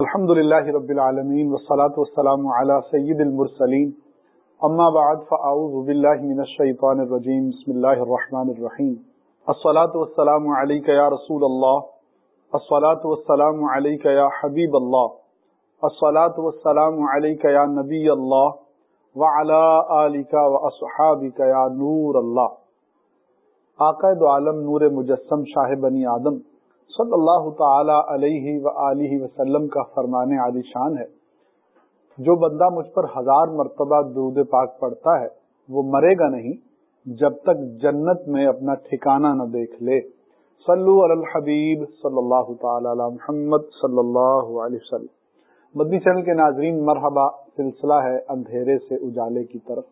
الحمد لله رب العالمين والصلاة والسلام على سيد المرسلين اما بعد فاعوذ بالله من الشيطان الرجيم بسم الله الرحمن الرحيم الصلاة والسلام عليك يا رسول الله الصلاة والسلام عليك يا حبيب الله الصلاة والسلام عليك يا نبي الله وعلى آلك واصحابك يا نور الله آقا دو عالم نور مجسم شاہ بنی آدم. صلی اللہ تعالی علیہ و وسلم کا فرمان عالی شان ہے۔ جو بندہ مجھ پر ہزار مرتبہ درود پاک پڑھتا ہے، وہ مرے گا نہیں جب تک جنت میں اپنا ٹھکانہ نہ دیکھ لے۔ صلو علی الحبیب صلی اللہ تعالی علی محمد صلی اللہ علیہ وسلم۔ مدنی چینل کے ناظرین، مرحبا۔ سلسلہ ہے اندھیرے سے اجالے کی طرف۔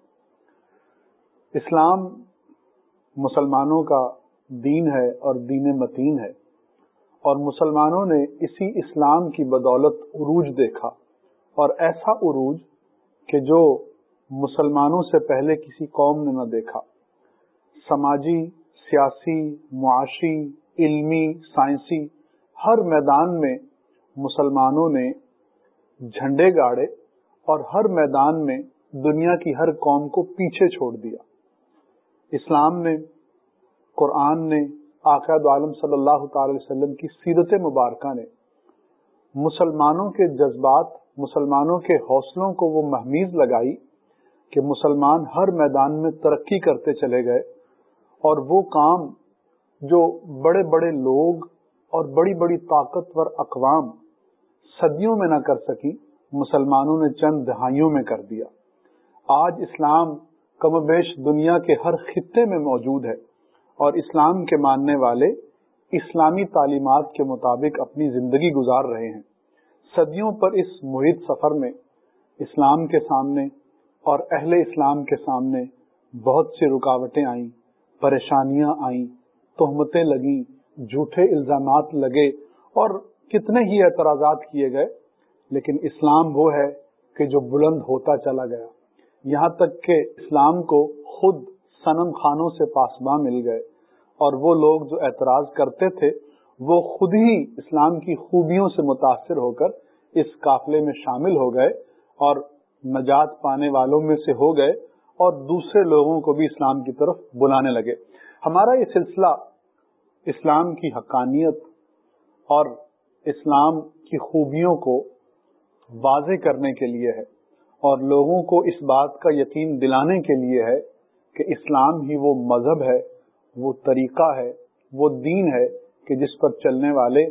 اسلام مسلمانوں کا دین ہے اور دین متین ہے۔ اور مسلمانوں نے اسی اسلام کی بدولت عروج دیکھا اور ایسا عروج کہ جو مسلمانوں سے پہلے کسی قوم نے نہ دیکھا۔ سماجی، سیاسی، معاشی، علمی، سائنسی، ہر میدان میں مسلمانوں نے جھنڈے گاڑے اور ہر میدان میں دنیا کی ہر قوم کو پیچھے چھوڑ دیا۔ اسلام نے، قرآن نے آقاد عالم صلی اللہ تعالی وسلم کی سیرت مبارکہ نے مسلمانوں کے جذبات، مسلمانوں کے حوصلوں کو وہ محمیز لگائی کہ مسلمان ہر میدان میں ترقی کرتے چلے گئے اور وہ کام جو بڑے بڑے لوگ اور بڑی بڑی طاقتور اقوام صدیوں میں نہ کر سکی، مسلمانوں نے چند دہائیوں میں کر دیا۔ آج اسلام کم بیش دنیا کے ہر خطے میں موجود ہے۔ اور اسلام کے ماننے والے اسلامی تعلیمات کے مطابق اپنی زندگی گزار رہے ہیں۔ صدیوں پر اس محیط سفر میں اسلام کے سامنے اور اہل اسلام کے سامنے بہت سی رکاوٹیں آئیں، پریشانیاں آئیں، تہمتیں لگیں، جھوٹے الزامات لگے اور کتنے ہی اعتراضات کیے گئے، لیکن اسلام وہ ہے کہ جو بلند ہوتا چلا گیا۔ یہاں تک کہ اسلام کو خود سنم خانوں سے پاسباں مل گئے۔ اور وہ لوگ جو اعتراض کرتے تھے، وہ خود ہی اسلام کی خوبیوں سے متاثر ہو کر اس قافلے میں شامل ہو گئے اور نجات پانے والوں میں سے ہو گئے اور دوسرے لوگوں کو بھی اسلام کی طرف بلانے لگے۔ ہمارا یہ سلسلہ اسلام کی حقانیت اور اسلام کی خوبیوں کو واضح کرنے کے لیے ہے اور لوگوں کو اس بات کا یقین دلانے کے لیے ہے کہ اسلام ہی وہ مذہب ہے وہ طریقہ ہے، وہ دین ہے کہ جس پر چلنے والے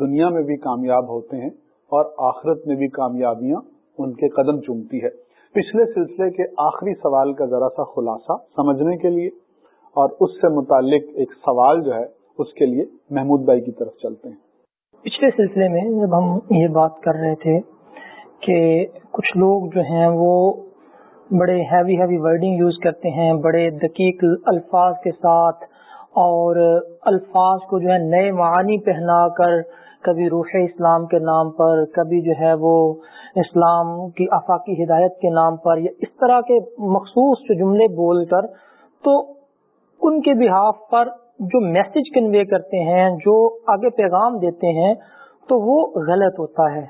دنیا میں بھی کامیاب ہوتے ہیں اور آخرت میں بھی کامیابیاں ان کے قدم چومتی ہے۔ پچھلے سلسلے کے آخری سوال کا ذرا سا خلاصہ سمجھنے کے لیے اور اس سے متعلق ایک سوال جو ہے، اس کے لیے محمود بھائی کی طرف چلتے ہیں۔ پچھلے سلسلے میں جب ہم یہ بات کر رہے تھے کہ کچھ لوگ جو ہیں وہ بڑے ہیوی ہیوی ورڈنگ یوز کرتے ہیں، بڑے دقیق الفاظ کے ساتھ اور الفاظ کو جو ہے نئے معانی پہنا کر کبھی روح اسلام کے نام پر، کبھی جو ہے وہ اسلام کی آفاقی ہدایت کے نام پر یا اس طرح کے مخصوص جملے بول کر تو ان کے بحاف پر جو میسج کنوے کرتے ہیں، جو آگے پیغام دیتے ہیں تو وہ غلط ہوتا ہے۔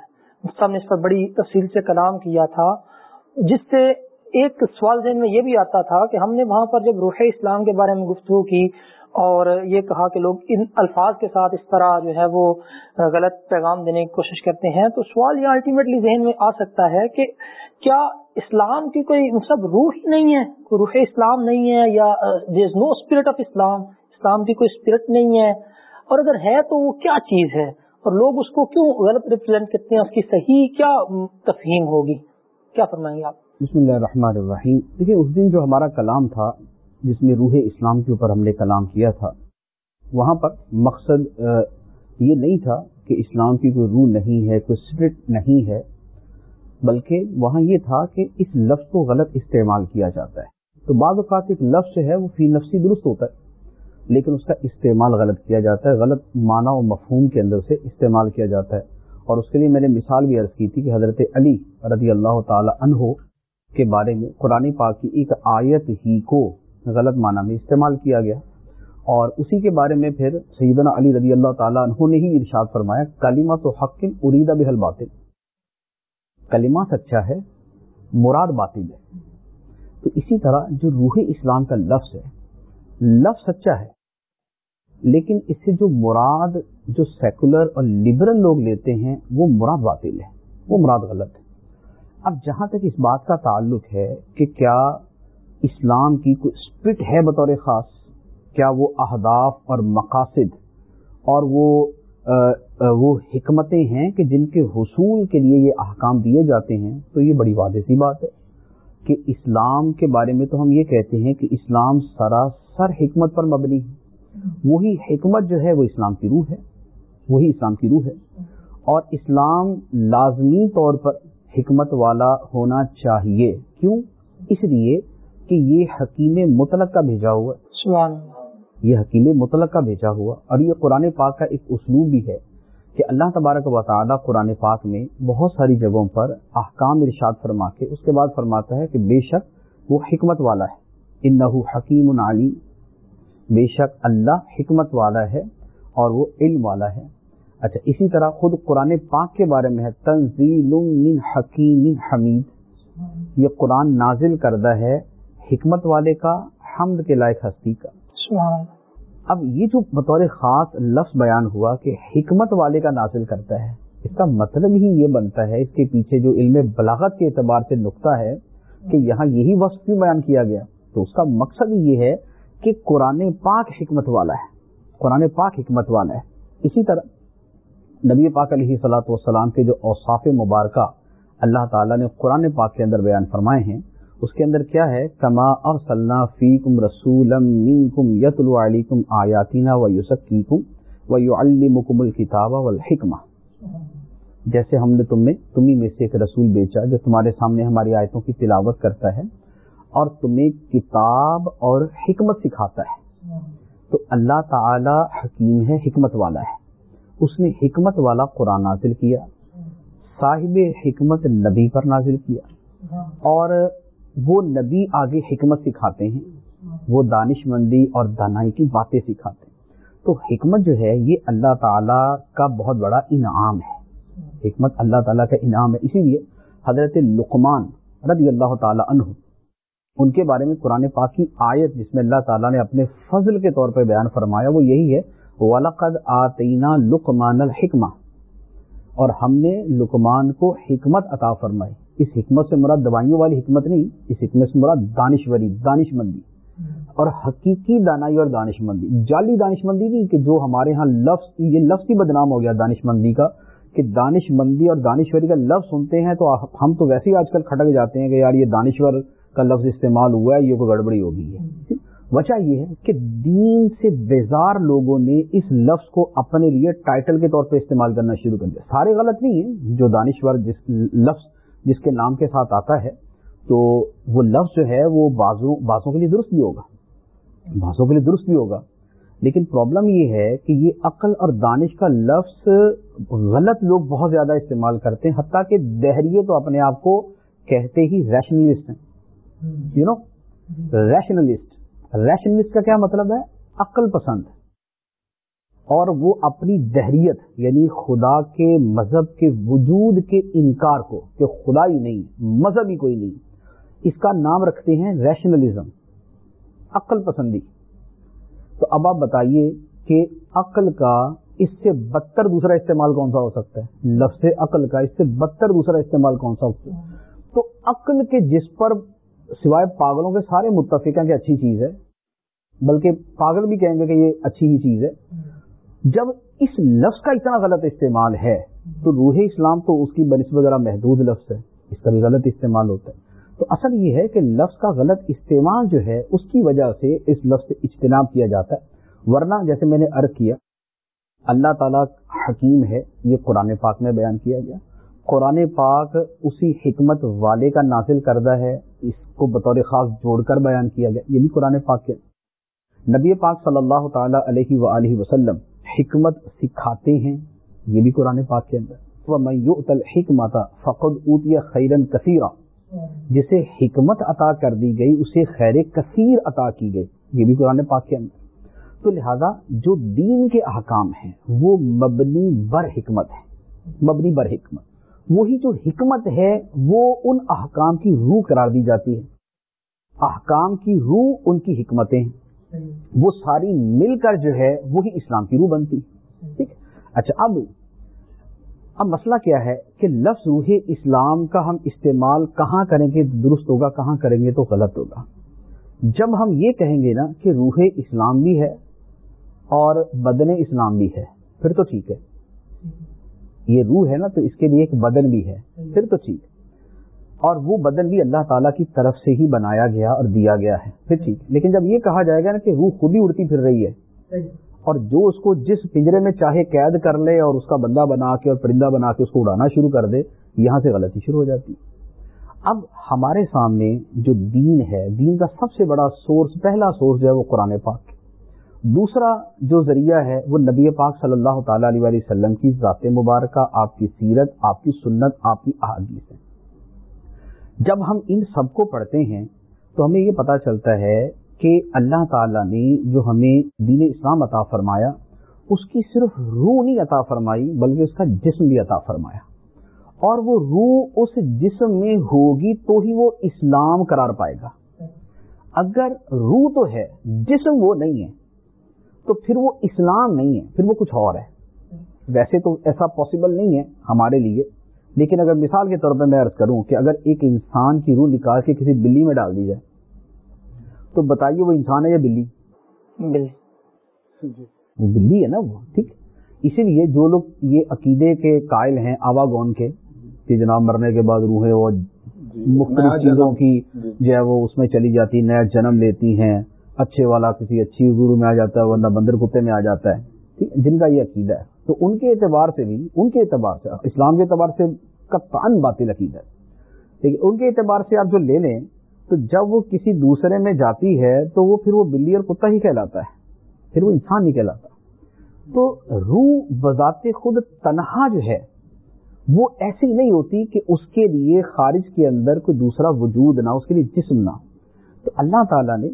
سب نے اس پر بڑی تفصیل سے کلام کیا تھا، جس سے ایک سوال ذہن میں یہ بھی آتا تھا کہ ہم نے وہاں پر جب روح اسلام کے بارے میں گفتگو کی اور یہ کہا کہ لوگ ان الفاظ کے ساتھ اس طرح جو ہے وہ غلط پیغام دینے کی کوشش کرتے ہیں، تو سوال یہ الٹیمیٹلی ذہن میں آ سکتا ہے کہ کیا اسلام کی کوئی مطلب روح ہی نہیں ہے؟ کوئی روح اسلام نہیں ہے یا دیر از نو اسپرٹ آف اسلام اسلام کی کوئی اسپرٹ نہیں ہے۔ اور اگر ہے تو وہ کیا چیز ہے؟ اور لوگ اس کو کیوں غلط ریپرزینٹ کرتے ہیں؟ اس کی صحیح کیا تفہیم ہوگی؟ کیا فرمائیں گے آپ؟ بسم اللہ الرحمن الرحیم۔ دیکھیے اس دن جو ہمارا کلام تھا، جس میں روح اسلام کے اوپر ہم نے کلام کیا تھا، وہاں پر مقصد یہ نہیں تھا کہ اسلام کی کوئی روح نہیں ہے، کوئی اسپرٹ نہیں ہے، بلکہ وہاں یہ تھا کہ اس لفظ کو غلط استعمال کیا جاتا ہے۔ تو بعض اوقات ایک لفظ جو ہے، وہ فی نفسی درست ہوتا ہے، لیکن اس کا استعمال غلط کیا جاتا ہے، غلط معنی و مفہوم کے اندر سے استعمال کیا جاتا ہے۔ اور اس کے لیے میں نے مثال بھی عرض کی تھی کہ حضرت علی رضی اللہ تعالی عنہ کے بارے میں قرآن پاک کی ایک آیت ہی کو غلط معنی میں استعمال کیا گیا اور اسی کے بارے میں پھر سیدنا علی رضی اللہ تعالیٰ عنہ نے ہی ارشاد فرمایا کلیمہ تو حق اریدہ بحل باطل کلمہ سچا ہے، مراد باطل ہے۔ تو اسی طرح جو روح اسلام کا لفظ ہے، لفظ سچا ہے، لیکن اس سے جو مراد، جو سیکولر اور لبرل لوگ لیتے ہیں، وہ مراد باطل ہے، وہ مراد غلط ہے۔ اب جہاں تک اس بات کا تعلق ہے کہ کیا اسلام کی کوئی اسپرٹ ہے بطور خاص؟ کیا وہ اہداف اور مقاصد اور وہ وہ حکمتیں ہیں کہ جن کے حصول کے لیے یہ احکام دیے جاتے ہیں؟ تو یہ بڑی واضح سی بات ہے کہ اسلام کے بارے میں تو ہم یہ کہتے ہیں کہ اسلام سراسر حکمت پر مبنی ہے۔ وہی حکمت جو ہے وہ اسلام کی روح ہے۔ وہی اسلام کی روح ہے۔ اور اسلام لازمی طور پر حکمت والا ہونا چاہیے۔ کیوں؟ اس لیے کہ یہ حکیم مطلق کا بھیجا ہوا ہے۔ یہ حکیم مطلق کا بھیجا ہوا۔ اور یہ قرآن پاک کا ایک اسلوب بھی ہے کہ اللہ تبارک و تعالیٰ قرآن پاک میں بہت ساری جگہوں پر احکام ارشاد فرما کے اس کے بعد فرماتا ہے کہ بے شک وہ حکمت والا ہے۔ ان حکیم علی بے شک اللہ حکمت والا ہے اور وہ علم والا ہے۔ اچھا اسی طرح خود قرآن پاک کے بارے میں ہے تنزیل من حکیم حمید۔ یہ قرآن نازل کردہ ہے حکمت والے کا حمد کے لائق ہستی کا۔ اب یہ جو بطور خاص لفظ بیان ہوا کہ حکمت والے کا نازل کرتا ہے اس کا مطلب ہی یہ بنتا ہے اس کے پیچھے جو علم بلاغت کے اعتبار سے نقطہ ہے کہ یہاں یہی وصف کیوں بیان کیا گیا؟ تو اس کا مقصد یہ ہے کہ قرآن پاک حکمت والا ہے۔ قرآن پاک حکمت والا ہے۔ اسی طرح نبی پاک علیہ صلاح والسلام کے جو اوصاف مبارکہ اللہ تعالیٰ نے قرآن پاک کے اندر بیان فرمائے ہیں، اس کے اندر کیا ہے؟ کما ارسلنا فیکم رسولم منکم علیکم آیاتنا و یسکیکم و یعلمکم الکتاب والحکمہ۔ جیسے ہم نے تم میں تمہیں میں سے ایک رسول بیچا جو تمہارے سامنے ہماری آیتوں کی تلاوت کرتا ہے اور تمہیں کتاب اور حکمت سکھاتا ہے۔ تو اللہ تعالی حکیم ہے، حکمت والا ہے۔ اس نے حکمت والا قرآن نازل کیا، صاحب حکمت نبی پر نازل کیا، اور وہ نبی آگے حکمت سکھاتے ہیں، وہ دانش مندی اور دانائی کی باتیں سکھاتے ہیں۔ تو حکمت جو ہے، یہ اللہ تعالیٰ کا بہت بڑا انعام ہے۔ حکمت اللہ تعالیٰ کا انعام ہے۔ اسی لیے حضرت لقمان رضی اللہ تعالیٰ عنہ، ان کے بارے میں قرآن پاک کی آیت جس میں اللہ تعالیٰ نے اپنے فضل کے طور پر بیان فرمایا، وہ یہی ہے ولاقد آتینا لقمان الحکمہ اور ہم نے لقمان کو حکمت عطا فرمائی۔ اس حکمت سے مراد دوائیوں والی حکمت نہیں، اس حکمت سے مراد دانشوری دانش مندی اور حقیقی دانائی اور دانش مندی جعلی دانش مندی نہیں کہ جو ہمارے ہاں لفظ، یہ لفظ ہی بدنام ہو گیا دانش مندی کا، کہ دانش مندی اور دانشوری کا لفظ سنتے ہیں تو ہم تو ویسے ہی آج کل کھٹک جاتے ہیں کہ یار یہ دانشور کا لفظ استعمال ہوا ہے، یہ کوئی گڑبڑی ہو گئی ہے وجہ یہ ہے کہ دین سے بیزار لوگوں نے اس لفظ کو اپنے لیے ٹائٹل کے طور پہ استعمال کرنا شروع کر دیا۔ سارے غلط نہیں ہیں جو دانشور جس لفظ جس کے نام کے ساتھ آتا ہے تو وہ لفظ جو ہے وہ بازوں بازوں کے لیے درست بھی ہوگا۔ بازوں کے لیے درست بھی ہوگا۔ لیکن پرابلم یہ ہے کہ یہ عقل اور دانش کا لفظ غلط لوگ بہت زیادہ استعمال کرتے ہیں حتیٰ کہ دہریے تو اپنے آپ کو کہتے ہی ریشنلسٹ ہیں۔ یو نو ریشنلسٹ ریشنلسٹ کا کیا مطلب ہے؟ عقل پسند اور وہ اپنی دہریت یعنی خدا کے مذہب کے وجود کے انکار کو، کہ خدا ہی نہیں، مذہب ہی کوئی نہیں، اس کا نام رکھتے ہیں ریشنلزم عقل پسندی۔ تو اب آپ بتائیے کہ عقل کا اس سے بدتر دوسرا استعمال کون سا ہو سکتا ہے؟ لفظ عقل کا اس سے بدتر دوسرا استعمال کون سا ہوتا ہے؟ تو عقل کے جس پر سوائے پاگلوں کے سارے متفق ہیں کہ اچھی چیز ہے، بلکہ پاگل بھی کہیں گے کہ یہ اچھی ہی چیز ہے۔ جب اس لفظ کا اتنا غلط استعمال ہے، تو روح اسلام تو اس کی بنسبت وغیرہ محدود لفظ ہے، اس کا بھی غلط استعمال ہوتا ہے۔ تو اصل یہ ہے کہ لفظ کا غلط استعمال جو ہے، اس کی وجہ سے اس لفظ سے اجتناب کیا جاتا ہے۔ ورنہ جیسے میں نے عرض کیا، اللہ تعالیٰ حکیم ہے، یہ قرآن پاک میں بیان کیا گیا۔ قرآن پاک اسی حکمت والے کا نازل کردہ ہے۔ اس کو بطور خاص جوڑ کر بیان کیا گیا۔ یہ بھی قرآن پاک کے نبی پاک صلی اللہ تعالی علیہ وآلہ وسلم حکمت سکھاتے ہیں، یہ بھی قرآن پاک کے اندر۔ حکمت فقد اوتیا خیرن کثیرہ جسے حکمت عطا کر دی گئی، اسے خیر کثیر عطا کی گئی۔ یہ بھی قرآن پاک کے اندر۔ تو لہذا جو دین کے احکام ہیں، وہ مبنی بر حکمت ہے مبنی بر حکمت۔ وہی جو حکمت ہے، وہ ان احکام کی روح قرار دی جاتی ہے۔ احکام کی روح ان کی حکمتیں ہیں۔ وہ ساری مل کر جو ہے، وہی اسلام کی روح بنتی ٹھیک؟ اچھا اب اب مسئلہ کیا ہے کہ لفظ روح اسلام کا ہم استعمال کہاں کریں گے، درست ہوگا، کہاں کریں گے تو غلط ہوگا۔ جب ہم یہ کہیں گے نا کہ روح اسلام بھی ہے اور بدن اسلام بھی ہے، پھر تو ٹھیک ہے۔ یہ روح ہے نا تو اس کے لیے ایک بدن بھی ہے۔ پھر تو ٹھیک۔ اور وہ بدن بھی اللہ تعالیٰ کی طرف سے ہی بنایا گیا اور دیا گیا ہے۔ پھر ٹھیک۔ لیکن جب یہ کہا جائے گا نا کہ روح خود ہی اڑتی پھر رہی ہے اور جو اس کو جس پنجرے میں چاہے قید کر لے اور اس کا بندہ بنا کے اور پرندہ بنا کے اس کو اڑانا شروع کر دے یہاں سے غلطی شروع ہو جاتی۔ اب ہمارے سامنے جو دین ہے دین کا سب سے بڑا سورس پہلا سورس جو ہے وہ قرآن پاک دوسرا جو ذریعہ ہے وہ نبی پاک صلی اللہ تعالی علیہ وسلم کی ذات مبارکہ، آپ کی سیرت، آپ کی سنت، آپ کی احادیث ہے جب ہم ان سب کو پڑھتے ہیں تو ہمیں یہ پتا چلتا ہے کہ اللہ تعالی نے جو ہمیں دین اسلام عطا فرمایا، اس کی صرف روح نہیں عطا فرمائی، بلکہ اس کا جسم بھی عطا فرمایا۔ اور وہ روح اس جسم میں ہوگی تو ہی وہ اسلام قرار پائے گا۔ اگر روح تو ہے، جسم وہ نہیں ہے تو پھر وہ اسلام نہیں ہے پھر وہ کچھ اور ہے۔ ویسے تو ایسا پاسبل نہیں ہے ہمارے لیے لیکن اگر مثال کے طور پہ میں عرض کروں کہ اگر ایک انسان کی روح نکال کے کسی بلی میں ڈال دی جائے تو بتائیے وہ انسان ہے یا بلی؟ وہ بلی ہے نا وہ ٹھیک۔ اسی لیے جو لوگ یہ عقیدے کے قائل ہیں آوا گون کے کہ جناب مرنے کے بعد روحیں وہ جی، مختلف چیزوں کی جی۔ جو ہے وہ اس میں چلی جاتی نیا جنم لیتی ہیں۔ اچھے والا کسی اچھی گرو میں آ جاتا ہے، ورنہ بندر کتے میں آ جاتا ہے۔ جن کا یہ عقیدہ ہے۔ تو ان کے اعتبار سے بھی، ان کے اعتبار سے، اسلام کے اعتبار سے کپتان باطل عقیدہ ہے۔ لیکن ان کے اعتبار سے آپ جو لے لیں، تو جب وہ کسی دوسرے میں جاتی ہے، تو وہ پھر وہ بلی اور کتا ہی کہلاتا ہے۔ پھر وہ انسان نہیں کہلاتا تو روح بذات خود تنہا جو ہے، وہ ایسی نہیں ہوتی کہ اس کے لیے خارج کے اندر کوئی دوسرا وجود نہ اس کے لیے جسم نہ تو اللہ تعالیٰ نے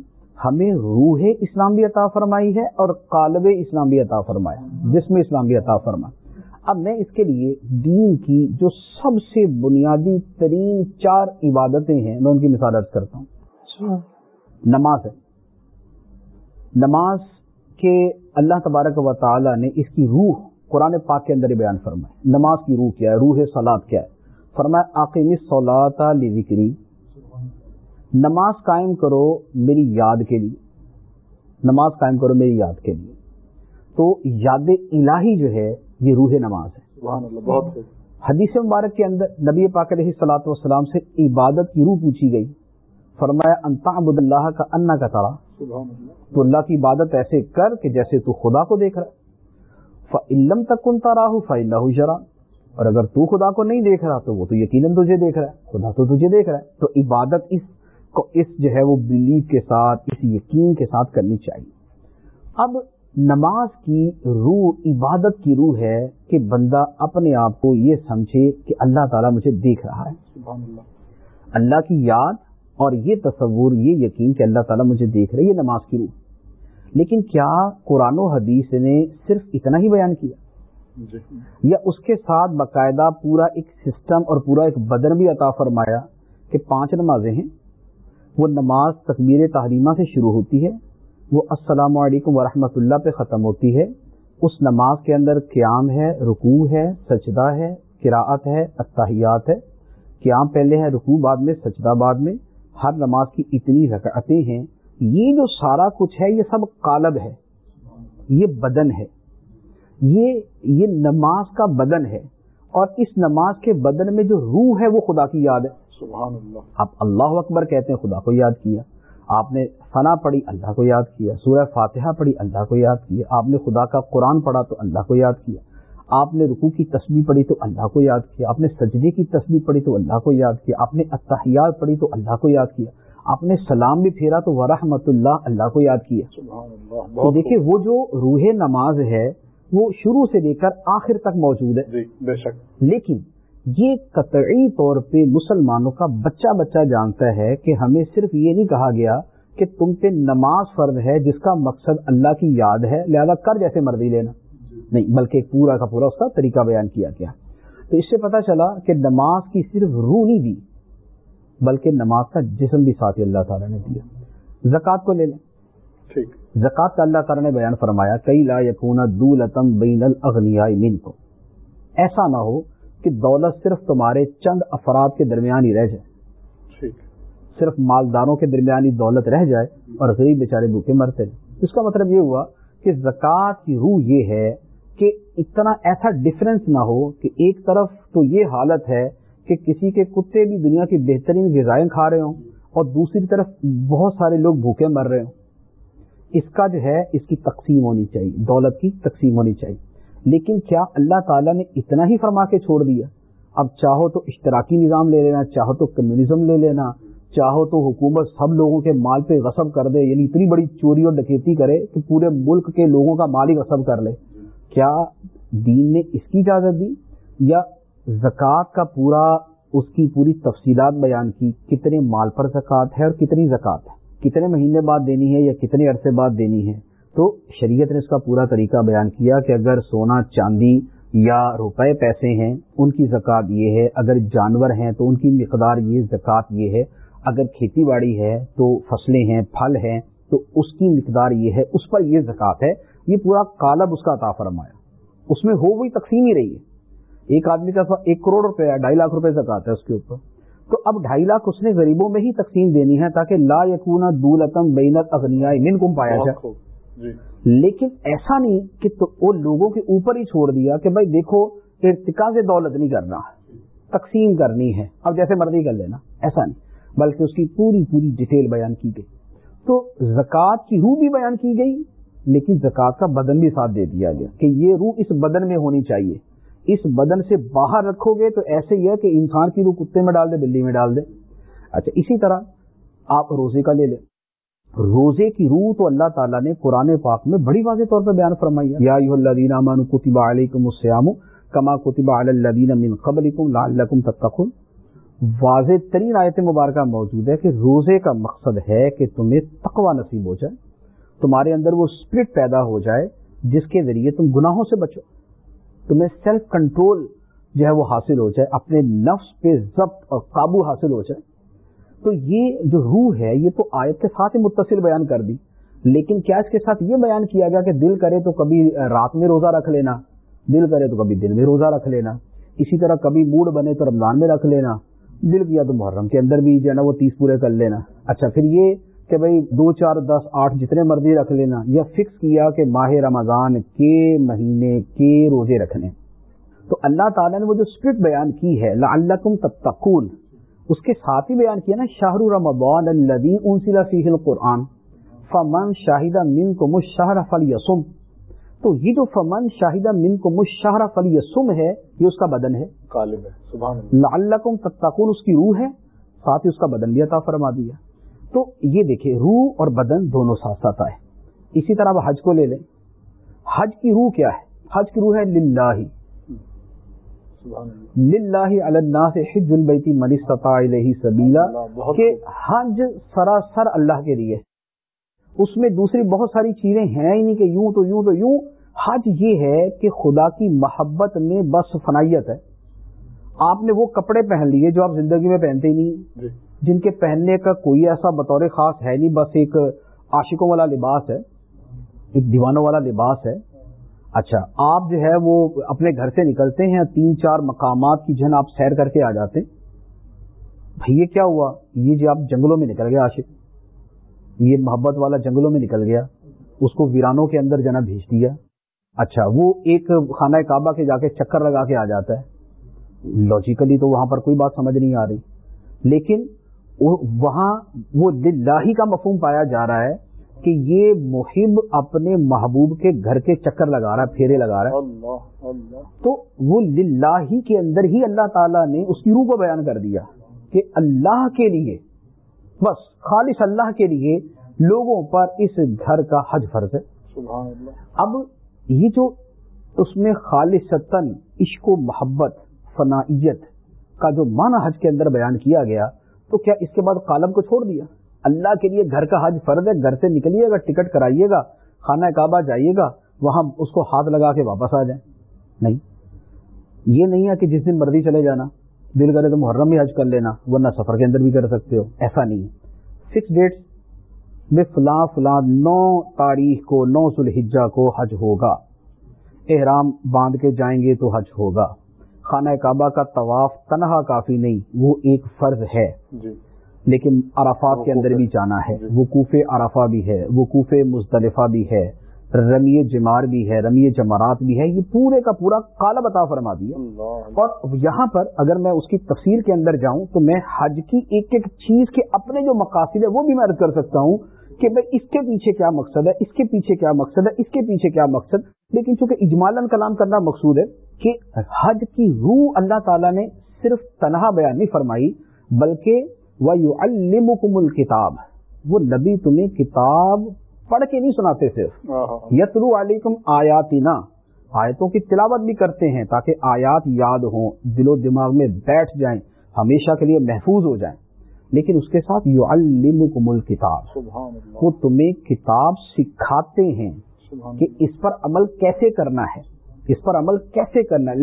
ہمیں روح اسلام بھی عطا فرمائی ہے اور قالب اسلام بھی عطا فرمایا جسم اسلام بھی عطا فرمایا اب میں اس کے لیے دین کی جو سب سے بنیادی ترین چار عبادتیں ہیں میں ان کی مثال ارض کرتا ہوں۔ نماز ہے۔ نماز کے اللہ تبارک و تعالی نے اس کی روح قرآن پاک کے اندر ہی بیان فرمایا نماز کی روح کیا ہے؟ روح سولاد کیا ہے؟ فرمایا عقیم سولاد ذکری نماز قائم کرو میری یاد کے لیے۔ نماز قائم کرو میری یاد کے لیے۔ تو یاد الہی جو ہے یہ روح نماز ہے۔ حدیث مبارک کے اندر نبی پاک علیہ سلاۃ والسلام سے عبادت کی روح پوچھی گئی۔ فرمایا انتا عبد اللہ کا انا کا تڑا تو اللہ کی عبادت ایسے کر کہ جیسے تو خدا کو دیکھ رہا۔ فعلم تک کنتا راہو فعلہ شرا اور اگر تو خدا کو نہیں دیکھ رہا تو وہ تو یقیناً تجھے دیکھ رہا ہے۔ خدا تو تجھے دیکھ رہا ہے۔ تو عبادت اس کو اس جو ہے وہ بلیف کے ساتھ اس یقین کے ساتھ کرنی چاہیے۔ اب نماز کی روح عبادت کی روح ہے کہ بندہ اپنے آپ کو یہ سمجھے کہ اللہ تعالیٰ مجھے دیکھ رہا ہے۔ اللہ۔ کی یاد اور یہ تصور یہ یقین کہ اللہ تعالیٰ مجھے دیکھ رہا ہے یہ نماز کی روح۔ لیکن کیا قرآن و حدیث نے صرف اتنا ہی بیان کیا؟ جی۔ یا اس کے ساتھ باقاعدہ پورا ایک سسٹم اور پورا ایک بدن بھی عطا فرمایا کہ پانچ نمازیں ہیں؟ وہ نماز تقبیر تحریمہ سے شروع ہوتی ہے، وہ السلام علیکم ورحمۃ اللہ پہ ختم ہوتی ہے۔ اس نماز کے اندر قیام ہے، رکوع ہے، سجدہ ہے، قراءت ہے اتحیات ہے۔ قیام پہلے ہے، رکوع بعد میں، سجدہ بعد میں۔ ہر نماز کی اتنی رکعتیں ہیں۔ یہ جو سارا کچھ ہے، یہ سب قالب ہے۔ یہ بدن ہے۔ یہ یہ نماز کا بدن ہے۔ اور اس نماز کے بدن میں جو روح ہے، وہ خدا کی یاد ہے۔ سبحان اللہ آپ اللہ اکبر کہتے ہیں خدا کو یاد کیا۔ آپ نے فنا پڑھی اللہ کو یاد کیا۔ سورہ فاتحہ پڑھی اللہ کو یاد کیا۔ آپ نے خدا کا قرآن پڑھا تو اللہ کو یاد کیا۔ آپ نے رکوع کی تصویر پڑھی تو اللہ کو یاد کیا۔ آپ نے سجدے کی تصویر پڑھی تو اللہ کو یاد کیا۔ آپ نے اتحیات پڑھی تو اللہ کو یاد کیا۔ آپ نے سلام بھی پھیرا تو ورحمت اللہ اللہ کو یاد کیا۔ تو دیکھیے وہ جو روح نماز ہے وہ شروع سے لے کر آخر تک موجود ہے۔ جی، بے شک۔ لیکن یہ قطعی طور پہ مسلمانوں کا بچہ بچہ جانتا ہے کہ ہمیں صرف یہ نہیں کہا گیا کہ تم پہ نماز فرض ہے جس کا مقصد اللہ کی یاد ہے لہذا کر جیسے مرضی لینا۔ نہیں بلکہ پورا کا پورا اس کا طریقہ بیان کیا گیا۔ تو اس سے پتا چلا کہ نماز کی صرف روح نہیں دی بلکہ نماز کا جسم بھی ساتھ اللہ تعالیٰ نے دیا۔ زکوٰۃ کو لے لیں۔ ٹھیک۔ زکوٰۃ کا اللہ تعالیٰ نے بیان فرمایا کئی لا یقون دولتم بین الاغنیاء منکم۔ ایسا نہ ہو کہ دولت صرف تمہارے چند افراد کے درمیان ہی رہ جائے۔ صرف مالداروں کے درمیان ہی دولت رہ جائے اور غریب بیچارے بھوکے مرتے اس کا مطلب یہ ہوا کہ زکوٰۃ کی روح یہ ہے کہ اتنا ایسا ڈفرنس نہ ہو کہ ایک طرف تو یہ حالت ہے کہ کسی کے کتے بھی دنیا کی بہترین غذائیں کھا رہے ہوں اور دوسری طرف بہت سارے لوگ بھوکے مر رہے ہوں۔ اس کا جو ہے اس کی تقسیم ہونی چاہیے دولت کی تقسیم ہونی چاہیے۔ لیکن کیا اللہ تعالیٰ نے اتنا ہی فرما کے چھوڑ دیا؟ اب چاہو تو اشتراکی نظام لے لینا، چاہو تو کمیونزم لے لینا، چاہو تو حکومت سب لوگوں کے مال پہ غصب کر دے یعنی اتنی بڑی چوری اور ڈکیتی کرے کہ پورے ملک کے لوگوں کا مال ہی غصب کر لے۔ کیا دین نے اس کی اجازت دی؟ یا زکوٰۃ کا پورا اس کی پوری تفصیلات بیان کی، کتنے مال پر زکوٰۃ ہے اور کتنی زکوٰۃ ہے؟ کتنے مہینے بعد دینی ہے یا کتنے عرصے بعد دینی ہے؟ تو شریعت نے اس کا پورا طریقہ بیان کیا کہ اگر سونا، چاندی یا روپے پیسے ہیں، ان کی زکوٰۃ یہ ہے۔ اگر جانور ہیں تو ان کی مقدار یہ زکوٰۃ یہ ہے۔ اگر کھیتی باڑی ہے تو فصلیں ہیں، پھل ہیں، تو اس کی مقدار یہ ہے، اس پر یہ زکوٰۃ ہے۔ یہ پورا کالب اس کا عطا فرمایا۔ اس میں ہو وہی تقسیم ہی رہی ہے۔ ایک آدمی کا ایک کروڑ روپے ڈھائی لاکھ روپے زکات ہے اس کے اوپر۔ تو اب ڈھائی لاکھ اس نے غریبوں میں ہی تقسیم دینی ہے تاکہ لا یقون دولتم بینت اغنیا من کم پایا جائے۔ جی۔ لیکن ایسا نہیں کہ تو وہ لوگوں کے اوپر ہی چھوڑ دیا کہ بھائی دیکھو ارتقا سے دولت نہیں کرنا، تقسیم کرنی ہے۔ اب جیسے مرضی کر لینا، ایسا نہیں۔ بلکہ اس کی پوری پوری ڈیٹیل بیان کی گئی۔ تو زکوٰۃ کی روح بھی بیان کی گئی، لیکن زکوٰۃ کا بدن بھی ساتھ دے دیا گیا کہ یہ روح اس بدن میں ہونی چاہیے۔ اس بدن سے باہر رکھو گے تو ایسے ہی ہے کہ انسان کی روح کتے میں ڈال دے، بلی میں ڈال دے۔ اچھا اسی طرح آپ روزے کا لے لیں۔ روزے کی روح تو اللہ تعالیٰ نے قرآن پاک میں بڑی واضح طور پہ بیان فرمائی یا اللہ علیکم کما کتبہ الدین من قبلکم لعلکم تتقون۔ واضح ترین آیت مبارکہ موجود ہے کہ روزے کا مقصد ہے کہ تمہیں تقوی نصیب ہو جائے، تمہارے اندر وہ اسپرٹ پیدا ہو جائے جس کے ذریعے تم گناہوں سے بچو۔ تمہیں سیلف کنٹرول جو ہے وہ حاصل ہو جائے، اپنے نفس پہ ضبط اور قابو حاصل ہو جائے۔ تو یہ جو روح ہے، یہ تو آیت کے ساتھ ہی متصل بیان کر دی۔ لیکن کیا اس کے ساتھ یہ بیان کیا گیا کہ دل کرے تو کبھی رات میں روزہ رکھ لینا، دل کرے تو کبھی دن میں روزہ رکھ لینا۔ اسی طرح کبھی موڈ بنے تو رمضان میں رکھ لینا۔ دل کیا تو محرم کے اندر بھی جو ہے نا وہ تیس پورے کر لینا۔ اچھا پھر یہ کہ بھائی دو، چار، دس، آٹھ جتنے مرضی رکھ لینا یا فکس کیا کہ ماہ رمضان کے مہینے کے روزے رکھنے۔ تو اللہ تعالیٰ نے وہ جو اسکرپٹ بیان کی ہے، لعلکم تتقون۔ اس کے ساتھ ہی بیان کیا نا شاہ رمضان الذي انزل فيه القرآن فمن شاہدہ من کو مشہر فل یسم تو یہ جو فمن شاہدہ من کو مشہر فل یسم ہے یہ اس کا بدن ہے۔ لعلکم تتقون اس کی روح ہے۔ ساتھ ہی اس کا بدن بھی عطا فرما دیا۔ تو یہ دیکھیں روح اور بدن دونوں ساتھ ساتھ آئے۔ اسی طرح حج کو لے لیں۔ حج کی روح کیا ہے؟ حج کی روح ہے للہ۔ للہ سے حج البیتی سبیلا. کہ حج سراسر اللہ کے لیے. اس میں دوسری بہت ساری چیزیں ہیں ہی نہیں کہ یوں تو یوں تو یوں. حج یہ ہے کہ خدا کی محبت میں بس فنائیت ہے. آپ نے وہ کپڑے پہن لیے جو آپ زندگی میں پہنتے ہی نہیں. جی۔ جن کے پہننے کا کوئی ایسا بطور خاص ہے نہیں بس ایک عاشقوں والا لباس ہے. ایک دیوانوں والا لباس ہے. اچھا آپ جو ہے وہ اپنے گھر سے نکلتے ہیں، تین چار مقامات کی جن آپ سیر کر کے آ جاتے ہیں۔ بھائی، یہ کیا ہوا؟ یہ جو آپ جنگلوں میں نکل گیا عاشق، یہ محبت والا جنگلوں میں نکل گیا، اس کو ویرانوں کے اندر جنا بھیج دیا۔ اچھا وہ ایک خانہ کعبہ کے جا کے چکر لگا کے آ جاتا ہے۔ لاجیکلی تو وہاں پر کوئی بات سمجھ نہیں آ رہی۔ لیکن وہاں وہ للہی کا مفہوم پایا جا رہا ہے۔ کہ یہ محب اپنے محبوب کے گھر کے چکر لگا رہا ہے پھیرے لگا رہا ہے۔ اللہ اللہ۔ تو وہ للہی کے اندر ہی اللہ تعالیٰ نے اس کی روح کو بیان کر دیا کہ اللہ کے لیے بس خالص اللہ کے لیے لوگوں پر اس گھر کا حج فرض ہے۔ اب یہ جو اس میں خالص عشق و محبت فنائیت کا جو معنی حج کے اندر بیان کیا گیا تو کیا اس کے بعد کالم کو چھوڑ دیا؟ اللہ کے لیے گھر کا حج فرض ہے، گھر سے نکلیے گا، ٹکٹ کرائیے گا، خانہ کعبہ جائیے گا، وہاں اس کو ہاتھ لگا کے واپس آ جائیں۔ نہیں۔ یہ نہیں ہے کہ جس دن مرضی چلے جانا، دل کرے تو محرم بھی حج کر لینا، ورنہ سفر کے اندر بھی کر سکتے ہو۔ ایسا نہیں ہے۔ فکس ڈیٹس میں فلاں فلاں نو تاریخ کو، نو سلحجہ کو حج ہوگا۔ احرام باندھ کے جائیں گے تو حج ہوگا۔ خانہ کعبہ کا طواف تنہا کافی نہیں، وہ ایک فرض ہے۔ جی۔ لیکن عرفات کے اندر بھی جانا ہے۔ وقوف عرفہ بھی ہے وقوف مصطلفہ بھی ہے رمی جمار بھی ہے رمی جمارات بھی ہے یہ پورے کا پورا کالا بتا فرما دیا اور یہاں پر اگر میں اس کی تفصیل کے اندر جاؤں تو میں حج کی ایک ایک چیز کے اپنے جو مقاصد ہے وہ بھی میں کر سکتا ہوں کہ بھائی اس کے پیچھے کیا مقصد ہے اس کے پیچھے کیا مقصد ہے اس کے پیچھے کیا مقصد؟ لیکن چونکہ اجمالن کلام کرنا مقصود ہے کہ حج کی روح اللہ تعالیٰ نے صرف تنہا بیان نہیں فرمائی بلکہ یو الکتاب وہ نبی تمہیں کتاب پڑھ کے نہیں سناتے صرف۔ یتلو علیکم آیاتنا۔ آیتوں کی تلاوت بھی کرتے ہیں تاکہ آیات یاد ہوں دل و دماغ میں بیٹھ جائیں ہمیشہ کے لیے محفوظ ہو جائیں۔ لیکن اس کے ساتھ یو الکم الکتاب وہ تمہیں کتاب سکھاتے ہیں کہ اس پر عمل کیسے کرنا ہے۔ اس پر عمل کیسے کرنا ہے؟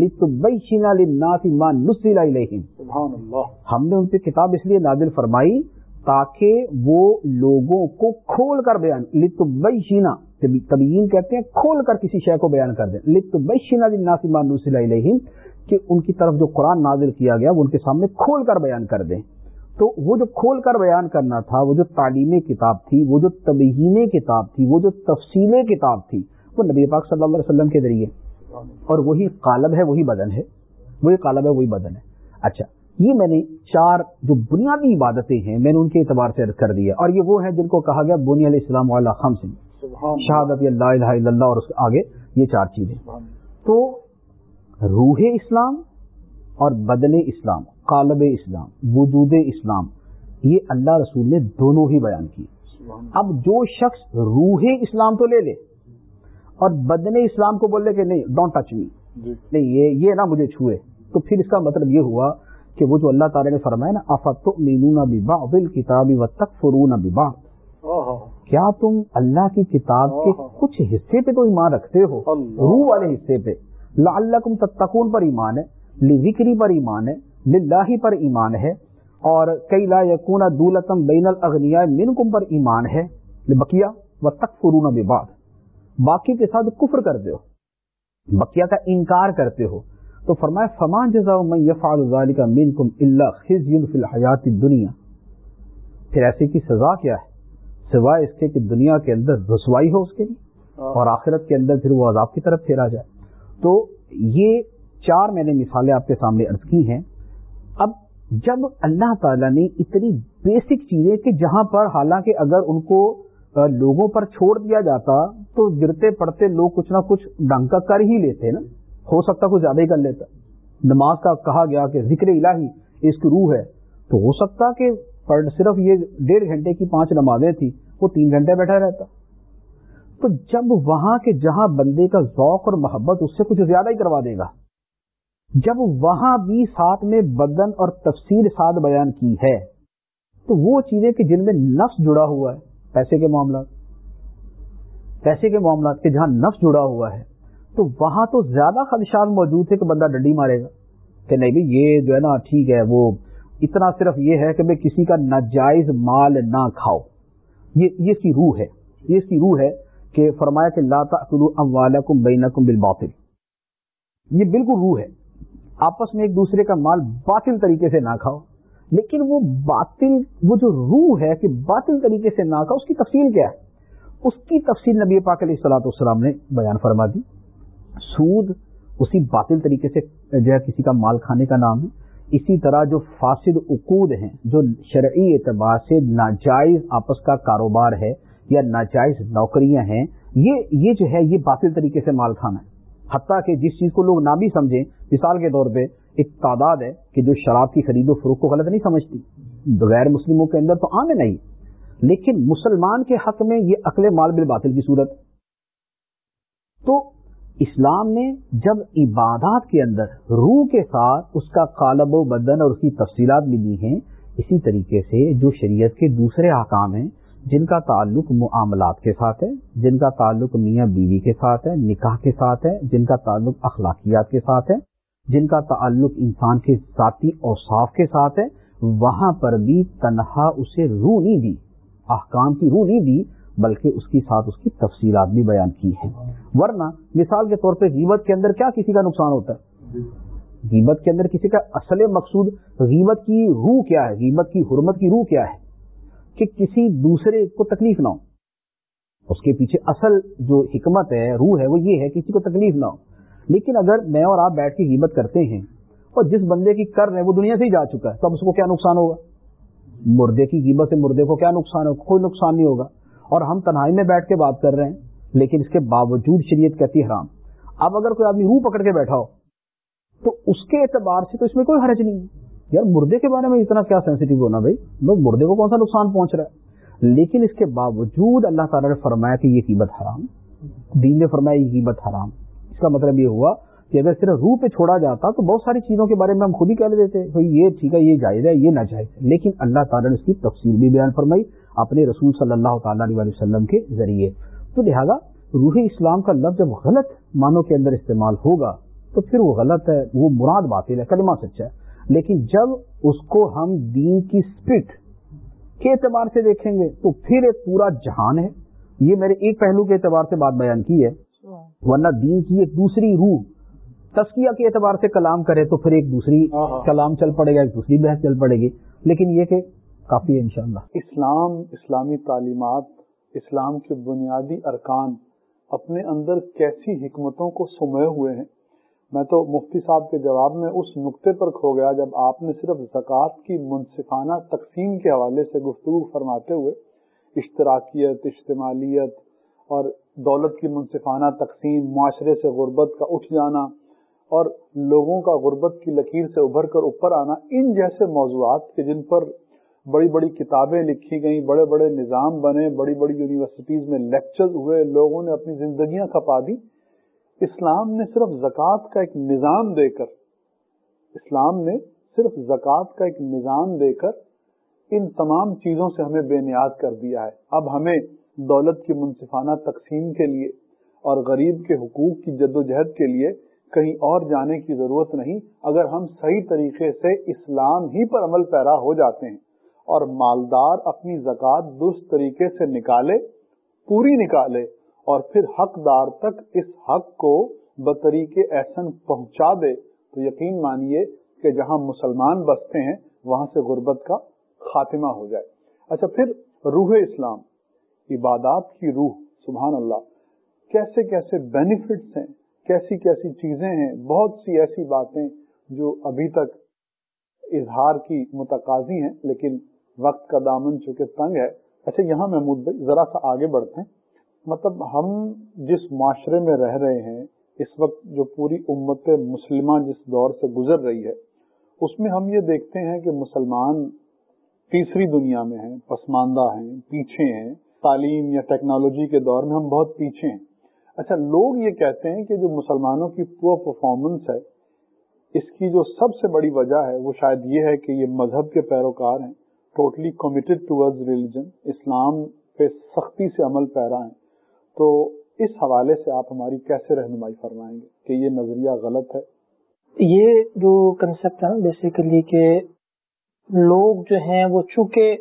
ہم نے ان پہ کتاب اس لیے نادل فرمائی تاکہ وہ لوگوں کو کھول کر بیان۔ لط بئی شینا تبین کہتے ہیں کھول کر کسی شے کو بیان کر دیں۔ لط بئی شینا ناسمان نسل کہ ان کی طرف جو قرآن نازل کیا گیا وہ ان کے سامنے کھول کر بیان کر دیں۔ تو وہ جو کھول کر بیان کرنا تھا وہ جو تعلیمی کتاب تھی وہ جو تبہین کتاب تھی وہ جو تفصیل کتاب تھی وہ نبی پاک صلی اللہ علیہ وسلم کے ذریعے۔ اور وہی قالب ہے وہی بدن ہے۔ وہی قالب ہے وہی بدن ہے۔ اچھا یہ میں نے چار جو بنیادی عبادتیں ہیں میں نے ان کے اعتبار سے کر دیا اور یہ وہ ہیں جن کو کہا گیا بنی علیہ السلام علیہ خم سنگھ شہادت اللہ الہ الا اللہ اور اس کے آگے یہ چار چیزیں۔ تو روح اسلام اور بدن اسلام قالب اسلام وجود اسلام یہ اللہ رسول نے دونوں ہی بیان کی۔ اب جو شخص روح اسلام تو لے لے اور بدن اسلام کو بول لے کہ نہیں ڈونٹ ٹچ می نہیں یہ یہ نہ مجھے چھوئے۔ تو پھر اس کا مطلب یہ ہوا کہ وہ جو اللہ تعالیٰ نے فرمایا نا افت مینون با بل کتابی و تک فرون کیا تم اللہ کی کتاب کے کچھ حصے پہ تو ایمان رکھتے ہو؟ روح والے حصے پہ۔ اللہ تتقون پر ایمان ہے ذکری پر ایمان ہے للہ پر ایمان ہے اور کئی لا یقون دولتم بین الاغنیاء منکم پر ایمان ہے۔ بکیا و تک فرون بباد باقی کے ساتھ کفر کرتے ہو بکیا کا انکار کرتے ہو۔ تو فرمایا فمان جزا میں یفعل ذلك منکم الا خزي في الحیات الدنیا پھر ایسے کی سزا کیا ہے؟ سوائے اس کے کہ دنیا کے اندر رسوائی ہو اس کے لیے اور آخرت کے اندر پھر وہ عذاب کی طرف پھیرا جائے۔ تو یہ چار میں نے مثالیں آپ کے سامنے عرض کی ہیں۔ اب جب اللہ تعالیٰ نے اتنی بیسک چیزیں کہ جہاں پر حالانکہ اگر ان کو لوگوں پر چھوڑ دیا جاتا تو گرتے پڑتے لوگ کچھ نہ کچھ ڈنکا کر ہی لیتے نا۔ ہو سکتا کچھ زیادہ ہی کر لیتا۔ نماز کا کہا گیا کہ ذکر الہی اس کی روح ہے۔ تو ہو سکتا کہ صرف یہ ڈیڑھ گھنٹے کی پانچ نمازیں تھی وہ تین گھنٹے بیٹھا رہتا۔ تو جب وہاں کے جہاں بندے کا ذوق اور محبت اس سے کچھ زیادہ ہی کروا دے گا۔ جب وہاں بھی ساتھ میں بدن اور تفصیل ساتھ بیان کی ہے، تو وہ چیزیں کہ جن میں نفس جڑا ہوا ہے پیسے کے معاملات، پیسے کے معاملات کے جہاں نفس جڑا ہوا ہے، تو وہاں تو زیادہ خدشات موجود تھے کہ بندہ ڈنڈی مارے گا، کہ نہیں بھائی یہ جو ہے نا ٹھیک ہے، وہ اتنا صرف یہ ہے کہ بھائی کسی کا ناجائز مال نہ کھاؤ۔ یہ یہ اس کی روح ہے، یہ اس کی روح ہے کہ فرمایا کہ لاتا اموالکم بینکم بالباطل۔ یہ بالکل روح ہے۔ آپس میں ایک دوسرے کا مال باطل طریقے سے نہ کھاؤ۔ لیکن وہ باطل، وہ جو روح ہے کہ باطل طریقے سے نہ کھاؤ اس کی تفصیل کیا ہے؟ اس کی تفصیل نبی پاک علیہ السلاۃ والسلام نے بیان فرما دی۔ سود اسی باطل طریقے سے جو ہے کسی کا مال کھانے کا نام ہے۔ اسی طرح جو فاسد عقود ہیں، جو شرعی اعتبار سے ناجائز آپس کا کاروبار ہے یا ناجائز نوکریاں ہیں، یہ یہ جو ہے، یہ باطل طریقے سے مال کھانا ہے۔ حتیٰ کہ جس چیز کو لوگ نہ بھی سمجھیں، مثال کے طور پہ ایک تعداد ہے کہ جو شراب کی خرید و فروخت کو غلط نہیں سمجھتی۔ غیر مسلموں کے اندر تو عام ہے نہیں۔ لیکن مسلمان کے حق میں یہ عقل مال بل باطل کی صورت۔ تو اسلام نے جب عبادات کے اندر روح کے ساتھ اس کا قالب و بدن اور اس کی تفصیلات بھی دی ہیں، اسی طریقے سے جو شریعت کے دوسرے احکام ہیں، جن کا تعلق معاملات کے ساتھ ہے، جن کا تعلق میاں بیوی کے ساتھ ہے، نکاح کے ساتھ ہے، جن کا تعلق اخلاقیات کے ساتھ ہے۔ جن کا تعلق انسان کے ذاتی اوصاف کے ساتھ ہے، وہاں پر بھی تنہا اسے روح نہیں دی، احکام کی روح نہیں دی، بلکہ اس کے ساتھ اس کی تفصیلات بھی بیان کی ہیں۔ ورنہ مثال کے طور پہ غیبت کے اندر کیا کسی کا نقصان ہوتا ہے؟ غیبت کے اندر کسی کا اصل مقصود غیبت کی روح کیا ہے؟ غیبت کی حرمت کی روح کیا ہے؟ کہ کسی دوسرے کو تکلیف نہ ہو۔ اس کے پیچھے اصل جو حکمت ہے، روح ہے، وہ یہ ہے کسی کو تکلیف نہ ہو۔ لیکن اگر میں اور آپ بیٹھ کے غیبت کرتے ہیں اور جس بندے کی کر رہے ہیں وہ دنیا سے ہی جا چکا ہے، تو اب اس کو کیا نقصان ہوگا؟ مردے کی غیبت سے مردے کو کیا نقصان ہوگا؟ کوئی نقصان نہیں ہوگا۔ اور ہم تنہائی میں بیٹھ کے بات کر رہے ہیں، لیکن اس کے باوجود شریعت کہتی حرام۔ اب اگر کوئی آدمی روح پکڑ کے بیٹھا ہو، تو اس کے اعتبار سے تو اس میں کوئی حرج نہیں ہے۔ یار، مردے کے بارے میں اتنا کیا سینسٹیو ہونا بھائی؟ لوگ مردے کو کون سا نقصان پہنچ رہا ہے؟ لیکن اس کے باوجود اللہ تعالیٰ نے فرمایا کہ یہ قیمت حرام۔ دین نے فرمایا یہ قیمت حرام۔ اس کا مطلب یہ ہوا کہ اگر صرف روح پہ چھوڑا جاتا تو بہت ساری چیزوں کے بارے میں ہم خود ہی کہہ دیتے بھائی یہ ٹھیک ہے، یہ جائز ہے، یہ ناجائز ہے۔ لیکن اللہ تعالیٰ نے اس کی تفصیل بھی بیان فرمائی اپنے رسول صلی اللہ تعالیٰ علیہ وسلم کے ذریعے۔ تو لہذا روح اسلام کا لفظ جب غلط معنوں کے اندر استعمال ہوگا تو پھر وہ غلط ہے، وہ مراد باطل ہے، کلمہ سچا ہے۔ لیکن جب اس کو ہم دین کی اسپرٹ کے اعتبار سے دیکھیں گے تو پھر ایک پورا جہان ہے۔ یہ میرے ایک پہلو کے اعتبار سے بات بیان کی ہے۔ ورنہ دین کی ایک دوسری روح تسکیہ کے اعتبار سے کلام کرے تو پھر ایک دوسری۔ کلام چل پڑے گا ایک دوسری بحث چل پڑے گی۔ لیکن یہ کہ کافی ہے انشاءاللہ۔ اسلام اسلامی تعلیمات اسلام کے بنیادی ارکان اپنے اندر کیسی حکمتوں کو سمے ہوئے ہیں؟ میں تو مفتی صاحب کے جواب میں اس نقطے پر کھو گیا جب آپ نے صرف زکوٰۃ کی منصفانہ تقسیم کے حوالے سے گفتگو فرماتے ہوئے اشتراکیت اجتماعیت اور دولت کی منصفانہ تقسیم، معاشرے سے غربت کا اٹھ جانا اور لوگوں کا غربت کی لکیر سے ابھر کر اوپر آنا، ان جیسے موضوعات کے جن پر بڑی بڑی کتابیں لکھی گئیں، بڑے بڑے نظام بنے، بڑی بڑی یونیورسٹیز میں لیکچر ہوئے، لوگوں نے اپنی زندگیاں کھپا دی اسلام نے صرف زکوٰۃ کا ایک نظام دے کر، اسلام نے صرف زکوٰۃ کا ایک نظام دے کر ان تمام چیزوں سے ہمیں بے نیاز کر دیا ہے۔ اب ہمیں دولت کی منصفانہ تقسیم کے لیے اور غریب کے حقوق کی جد و جہد کے لیے کہیں اور جانے کی ضرورت نہیں، اگر ہم صحیح طریقے سے اسلام ہی پر عمل پیرا ہو جاتے ہیں اور مالدار اپنی زکوٰۃ درست طریقے سے نکالے، پوری نکالے اور پھر حقدار تک اس حق کو بطریق احسن پہنچا دے، تو یقین مانیے کہ جہاں مسلمان بستے ہیں، وہاں سے غربت کا خاتمہ ہو جائے۔ اچھا پھر روح اسلام۔ عبادات کی روح، سبحان اللہ۔ کیسے کیسے بینیفٹس ہیں، کیسی کیسی چیزیں ہیں، بہت سی ایسی باتیں جو ابھی تک اظہار کی متقاضی ہیں، لیکن وقت کا دامن چونکہ تنگ ہے۔ اچھا یہاں محمود بھائی، ذرا سا آگے بڑھتے ہیں۔ مطلب ہم جس معاشرے میں رہ رہے ہیں، اس وقت جو پوری امت مسلمہ جس دور سے گزر رہی ہے، اس میں ہم یہ دیکھتے ہیں کہ مسلمان تیسری دنیا میں ہیں، پسماندہ ہیں، پیچھے ہیں۔ تعلیم یا ٹیکنالوجی کے دور میں ہم بہت پیچھے ہیں۔ اچھا لوگ یہ کہتے ہیں کہ جو مسلمانوں کی پور پرفارمنس ہے، اس کی جو سب سے بڑی وجہ ہے، وہ شاید یہ ہے کہ یہ مذہب کے پیروکار ہیں totally committed towards religion Islam پہ سختی سے عمل پیرا ہیں۔ تو اس حوالے سے آپ ہماری کیسے رہنمائی فرمائیں گے کہ یہ نظریہ غلط ہے؟ یہ جو کنسپٹ ہے بیسیکلی کہ لوگ جو ہیں، وہ چونکہ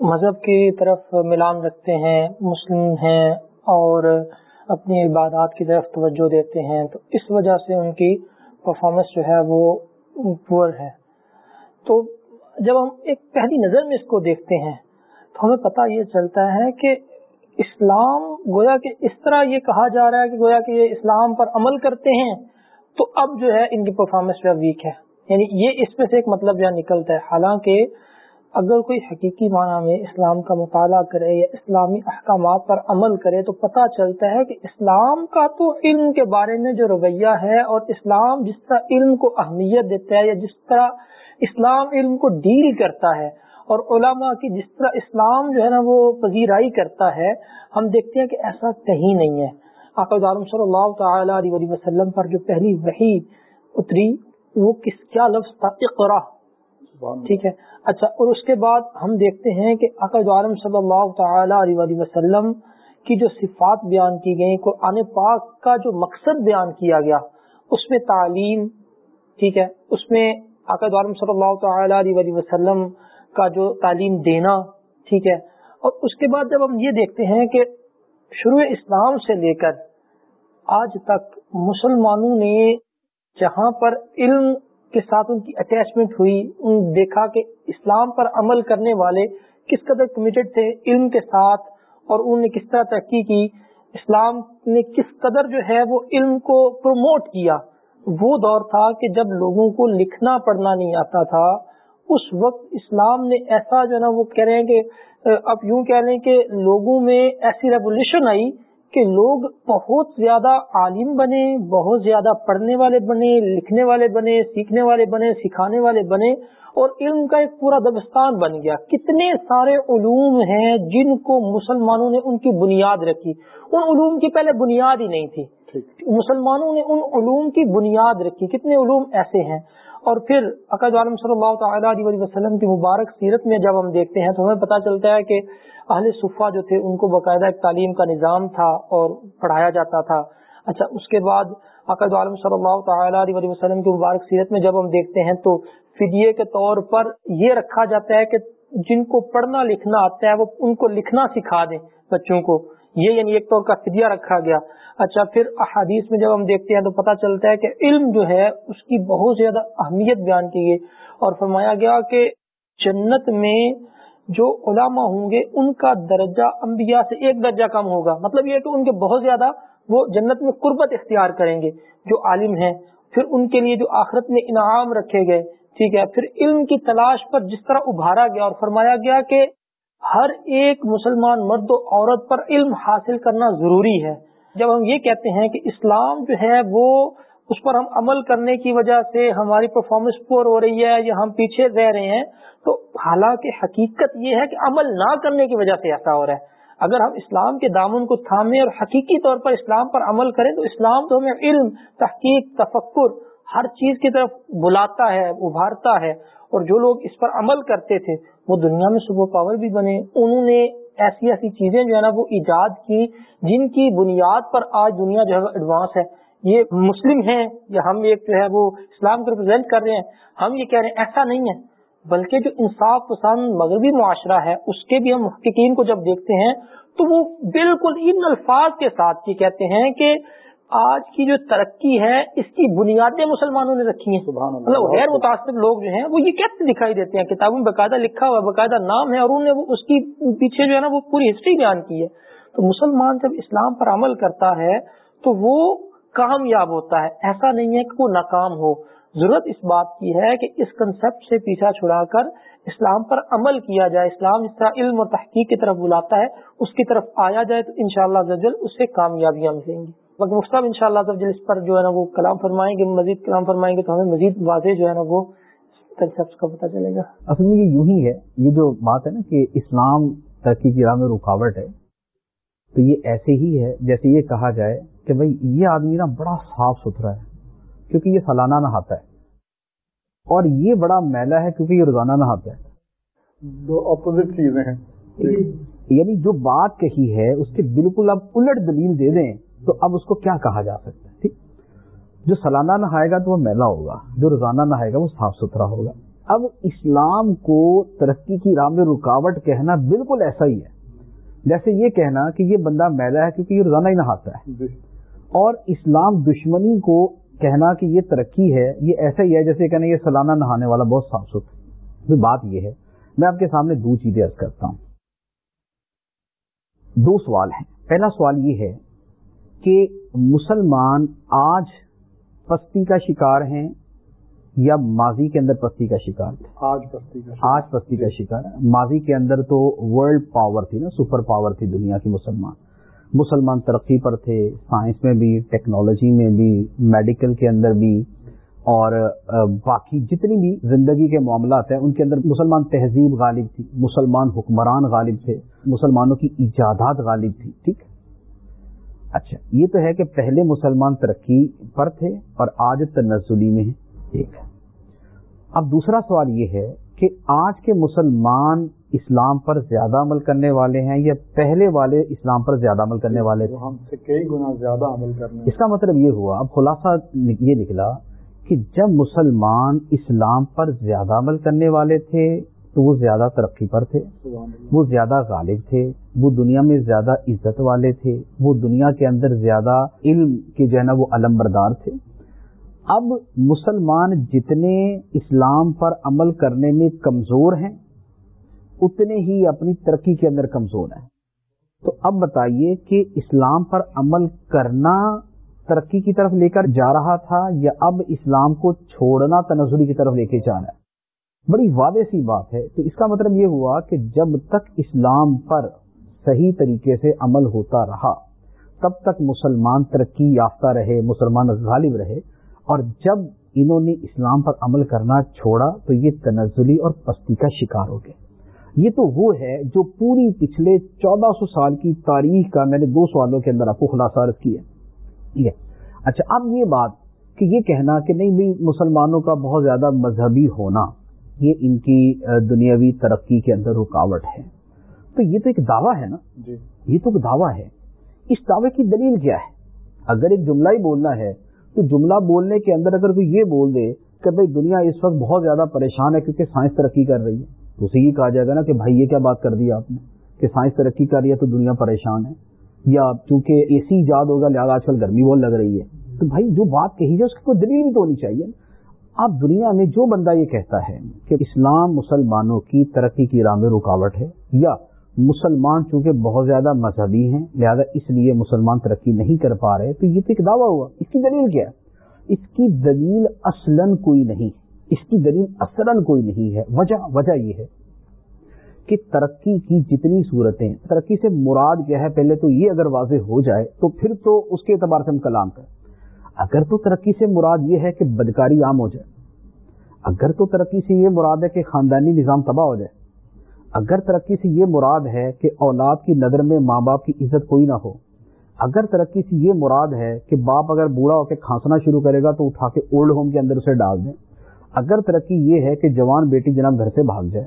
مذہب کی طرف ملان رکھتے ہیں، مسلم ہیں اور اپنی عبادات کی طرف توجہ دیتے ہیں، تو اس وجہ سے ان کی پرفارمنس جو ہے وہ پور ہے۔ تو جب ہم ایک پہلی نظر میں اس کو دیکھتے ہیں، تو ہمیں پتہ یہ چلتا ہے کہ اسلام گویا کہ اس طرح یہ کہا جا رہا ہے کہ گویا کہ یہ اسلام پر عمل کرتے ہیں، تو اب جو ہے ان کی پرفارمنس جو ویک ہے۔ یعنی یہ اس میں سے ایک مطلب جو نکلتا ہے۔ حالانکہ اگر کوئی حقیقی معنی میں اسلام کا مطالعہ کرے یا اسلامی احکامات پر عمل کرے تو پتہ چلتا ہے کہ اسلام کا تو علم کے بارے میں جو رویہ ہے اور اسلام جس طرح علم کو اہمیت دیتا ہے یا جس طرح اسلام علم کو ڈیل کرتا ہے اور علماء کی جس طرح اسلام جو ہے نا وہ پذیرائی کرتا ہے ہم دیکھتے ہیں کہ ایسا کہیں نہیں ہے۔ عالم صلی اللہ تعالی علیہ وسلم پر جو پہلی وحی اتری وہ کس کیا لفظ تھا؟ اقرا ٹھیک ہے۔ اچھا اور اس کے بعد ہم دیکھتے ہیں کہ عقد عالم صلی اللہ تعالی علیہ وسلم کی جو صفات بیان کی گئی قرآن پاک کا جو مقصد بیان کیا گیا، اس میں تعلیم، ٹھیک ہے، اس میں عقد عالم صلی اللہ تعالی علیہ وسلم کا جو تعلیم دینا، ٹھیک ہے، اور اس کے بعد جب ہم یہ دیکھتے ہیں کہ شروع اسلام سے لے کر آج تک مسلمانوں نے جہاں پر علم کے ساتھ ان کی اٹیچمنٹ ہوئی، ان دیکھا کہ اسلام پر عمل کرنے والے کس قدر کمیٹڈ تھے علم کے ساتھ اور انہوں نے کس طرح ترقی کی، اسلام نے کس قدر جو ہے وہ علم کو پروموٹ کیا۔ وہ دور تھا کہ جب لوگوں کو لکھنا پڑھنا نہیں آتا تھا، اس وقت اسلام نے ایسا جو ہے نا وہ کہہ رہے ہیں کہ، اب یوں کہہ رہے ہیں کہ لوگوں میں ایسی ریولیوشن آئی کہ لوگ بہت زیادہ عالم بنے بہت زیادہ پڑھنے والے بنے لکھنے والے بنے سیکھنے والے بنے سکھانے والے بنے اور علم کا ایک پورا دبستان بن گیا۔ کتنے سارے علوم ہیں جن کو مسلمانوں نے ان کی بنیاد رکھی۔ ان علوم کی پہلے بنیاد ہی نہیں تھی۔ مسلمانوں نے ان علوم کی بنیاد رکھی۔ کتنے علوم ایسے ہیں اور پھر عقد عالم صلی اللہ تعالیٰ علیہ وسلم کی مبارک سیرت میں جب ہم دیکھتے ہیں تو ہمیں پتہ چلتا ہے کہ اہل صفا جو تھے ان کو باقاعدہ ایک تعلیم کا نظام تھا اور پڑھایا جاتا تھا۔ اچھا اس کے بعد عقد عالم صلی اللہ تعالیٰ علیہ وسلم کی مبارک سیرت میں جب ہم دیکھتے ہیں تو فدیے کے طور پر یہ رکھا جاتا ہے کہ جن کو پڑھنا لکھنا آتا ہے وہ ان کو لکھنا سکھا دیں بچوں کو۔ یہ یعنی ایک طور کا فدیہ رکھا گیا۔ اچھا پھر احادیث میں جب ہم دیکھتے ہیں تو پتہ چلتا ہے کہ علم جو ہے، اس کی بہت زیادہ اہمیت بیان کی گئی اور فرمایا گیا کہ جنت میں جو علماء ہوں گے، ان کا درجہ انبیاء سے ایک درجہ کم ہوگا۔ مطلب یہ کہ ان کے بہت زیادہ وہ جنت میں قربت اختیار کریں گے جو عالم ہیں۔ پھر ان کے لیے جو آخرت میں انعام رکھے گئے، ٹھیک ہے۔ پھر علم کی تلاش پر جس طرح ابھارا گیا اور فرمایا گیا کہ ہر ایک مسلمان مرد و عورت پر علم حاصل کرنا ضروری ہے۔ جب ہم یہ کہتے ہیں کہ اسلام جو ہے وہ اس پر ہم عمل کرنے کی وجہ سے ہماری پرفارمنس پور ہو رہی ہے یا ہم پیچھے رہ رہے ہیں، تو حالانکہ حقیقت یہ ہے کہ عمل نہ کرنے کی وجہ سے ایسا ہو رہا ہے۔ اگر ہم اسلام کے دامن کو تھامیں اور حقیقی طور پر اسلام پر عمل کریں، تو اسلام تو ہمیں علم، تحقیق، تفکر، ہر چیز کی طرف بلاتا ہے، ابھارتا ہے۔ اور جو لوگ اس پر عمل کرتے تھے وہ دنیا میں صبح پاور بھی بنے۔ انہوں نے ایسی ایسی چیزیں جو ہے نا وہ ایجاد کی جن کی بنیاد پر آج دنیا جو ہے ایڈوانس ہے۔ یہ مسلم ہیں یا ہم ایک جو ہے وہ اسلام کو ریپرزینٹ کر رہے ہیں، ہم یہ کہہ رہے ہیں، ایسا نہیں ہے۔ بلکہ جو انصاف پسند مغربی معاشرہ ہے، اس کے بھی ہم محققین کو جب دیکھتے ہیں تو وہ بالکل ان الفاظ کے ساتھ یہ کہتے ہیں کہ آج کی جو ترقی ہے اس کی بنیادیں مسلمانوں نے رکھی ہیں۔ مطلب غیر متاثر لوگ جو ہیں وہ یہ کیسے دکھائی دیتے ہیں؟ کتابوں میں باقاعدہ لکھا ہوا باقاعدہ نام ہے اور انہوں نے اس کی پیچھے جو ہے نا وہ پوری ہسٹری بیان کی ہے۔ تو مسلمان جب اسلام پر عمل کرتا ہے تو وہ کامیاب ہوتا ہے۔ ایسا نہیں ہے کہ وہ ناکام ہو۔ ضرورت اس بات کی ہے کہ اس کنسپٹ سے پیچھا چھڑا کر اسلام پر عمل کیا جائے۔ اسلام اس طرح علم اور تحقیق کی طرف بلاتا ہے اس کی طرف آیا جائے تو ان شاء اللہ اس سے کامیابیاں ملیں گی۔ باقی مختلف ان شاء اللہ اس پر جو ہے نا وہ کلام فرمائیں گے مزید کلام فرمائیں گے تو ہمیں مزید واضح جو ہے نا وہ کنسپٹ کا پتہ چلے گا۔ اصل میں یہ یوں ہی ہے یہ جو بات ہے نا کہ اسلام ترقی کی راہ میں رکاوٹ ہے تو یہ ایسے ہی ہے جیسے یہ کہا جائے کہ بھائی یہ آدمی نا بڑا صاف ستھرا ہے کیونکہ یہ سالانہ نہاتا ہے۔ اور یہ بڑا میلا ہے کیونکہ یہ روزانہ نہاتا ہے۔ دو اپوزٹ چیزیں ہیں۔ یعنی جو بات کہی ہے اس کے بالکل اب الٹ دلیل دے دیں۔ تو اب اس کو کیا کہا جا سکتا ہے؟ ٹھیک۔ جو سالانہ نہائے گا تو وہ میلا ہوگا جو روزانہ نہائے گا وہ صاف ستھرا ہوگا۔ اب اسلام کو ترقی کی راہ میں رکاوٹ کہنا بالکل ایسا ہی ہے۔ جیسے یہ کہنا کہ یہ بندہ میلا ہے کیونکہ یہ روزانہ ہی نہاتا ہے۔ جی۔ اور اسلام دشمنی کو کہنا کہ یہ ترقی ہے یہ ایسا ہی ہے جیسے کہنا یہ سالانہ نہانے والا بہت صاف ستھرا بات یہ ہے۔ میں آپ کے سامنے دو چیزیں ارض کرتا ہوں۔ دو سوال ہیں۔ پہلا سوال یہ ہے کہ مسلمان آج پستی کا شکار ہیں یا ماضی کے اندر پستی کا شکار تھے؟ آج پستی کا آج پستی کا شکار۔ ماضی کے اندر تو ورلڈ پاور تھی نا سپر پاور تھی دنیا کی مسلمان۔ مسلمان ترقی پر تھے سائنس میں بھی ٹیکنالوجی میں بھی میڈیکل کے اندر بھی۔ اور باقی جتنی بھی زندگی کے معاملات ہیں ان کے اندر مسلمان تہذیب غالب تھی مسلمان حکمران غالب تھے مسلمانوں کی ایجادات غالب تھی ٹھیک؟ اچھا یہ تو ہے کہ پہلے مسلمان ترقی پر تھے اور آج تنزلی میں ایک ہے۔ اب دوسرا سوال یہ ہے کہ آج کے مسلمان اسلام پر زیادہ عمل کرنے والے ہیں یا پہلے والے اسلام پر زیادہ عمل کرنے والے تھے؟ ہم سے کئی گنا زیادہ عمل کرنے اس کا مطلب یہ ہوا اب خلاصہ یہ نکلا کہ جب مسلمان اسلام پر زیادہ عمل کرنے والے تھے تو وہ زیادہ ترقی پر تھے، وہ زیادہ غالب تھے، وہ دنیا میں زیادہ عزت والے تھے، وہ دنیا کے اندر زیادہ علم کے جو ہے نا وہ علم بردار تھے۔ اب مسلمان جتنے اسلام پر عمل کرنے میں کمزور ہیں، اتنے ہی اپنی ترقی کے اندر کمزور ہیں۔ تو اب بتائیے کہ اسلام پر عمل کرنا ترقی کی طرف لے کر جا رہا تھا یا اب اسلام کو چھوڑنا تنزلی کی طرف لے کے جانا ہے؟ بڑی واضح سی بات ہے۔ تو اس کا مطلب یہ ہوا کہ جب تک اسلام پر صحیح طریقے سے عمل ہوتا رہا، تب تک مسلمان ترقی یافتہ رہے، مسلمان غالب رہے، اور جب انہوں نے اسلام پر عمل کرنا چھوڑا، تو یہ تنزلی اور پستی کا شکار ہو گئے۔ یہ تو وہ ہے جو پوری پچھلے چودہ سو سال کی تاریخ کا میں نے دو سوالوں کے اندر آپ کو خلاصہ عرض کیا۔ ٹھیک ہے اچھا اب یہ بات کہ یہ کہنا کہ نہیں، بھی مسلمانوں کا بہت زیادہ مذہبی ہونا۔ یہ ان کی دنیاوی ترقی کے اندر رکاوٹ ہے۔ تو یہ تو ایک دعویٰ ہے نا؟ جی۔ یہ تو ایک دعویٰ ہے۔ اس دعوے کی دلیل کیا ہے؟ اگر ایک جملہ ہی بولنا ہے تو جملہ بولنے کے اندر اگر کوئی یہ بول دے کہ بھائی دنیا اس وقت بہت زیادہ پریشان ہے کیونکہ سائنس ترقی کر رہی ہے تو اسے یہ کہا جائے گا نا کہ بھائی یہ کیا بات کر دی آپ نے؟ کہ سائنس ترقی کر رہی ہے تو دنیا پریشان ہے۔ یا چونکہ اے سی ایجاد ہوگا لہٰذا آج کل گرمی بہت لگ رہی ہے۔ تو بھائی جو بات کہی جائے اس کی کوئی دلیل بھی تو ہونی چاہیے اب دنیا میں جو بندہ یہ کہتا ہے کہ اسلام مسلمانوں کی ترقی کی راہ میں رکاوٹ ہے یا مسلمان چونکہ بہت زیادہ مذہبی ہیں، لہذا اس لیے مسلمان ترقی نہیں کر پا رہے، تو یہ تو ایک دعویٰ ہوا۔ اس کی دلیل کیا؟ ہے اس کی دلیل اصلاً کوئی نہیں۔ اس کی دلیل اصلاً کوئی نہیں ہے۔ وجہ وجہ یہ ہے کہ ترقی کی جتنی صورتیں، ترقی سے مراد کیا ہے؟ پہلے تو یہ اگر واضح ہو جائے تو پھر تو اس کے اعتبار سے ہم کلام کریں۔ اگر تو ترقی سے مراد یہ ہے کہ بدکاری عام ہو جائے، اگر تو ترقی سے یہ مراد ہے کہ خاندانی نظام تباہ ہو جائے، اگر ترقی سے یہ مراد ہے کہ اولاد کی نظر میں ماں باپ کی عزت کوئی نہ ہو، اگر ترقی سے یہ مراد ہے کہ باپ اگر بوڑھا ہو کے کھانسنا شروع کرے گا تو اٹھا کے اولڈ ہوم کے اندر اسے ڈال دیں۔ اگر ترقی یہ ہے کہ جوان بیٹی جناب گھر سے بھاگ جائے،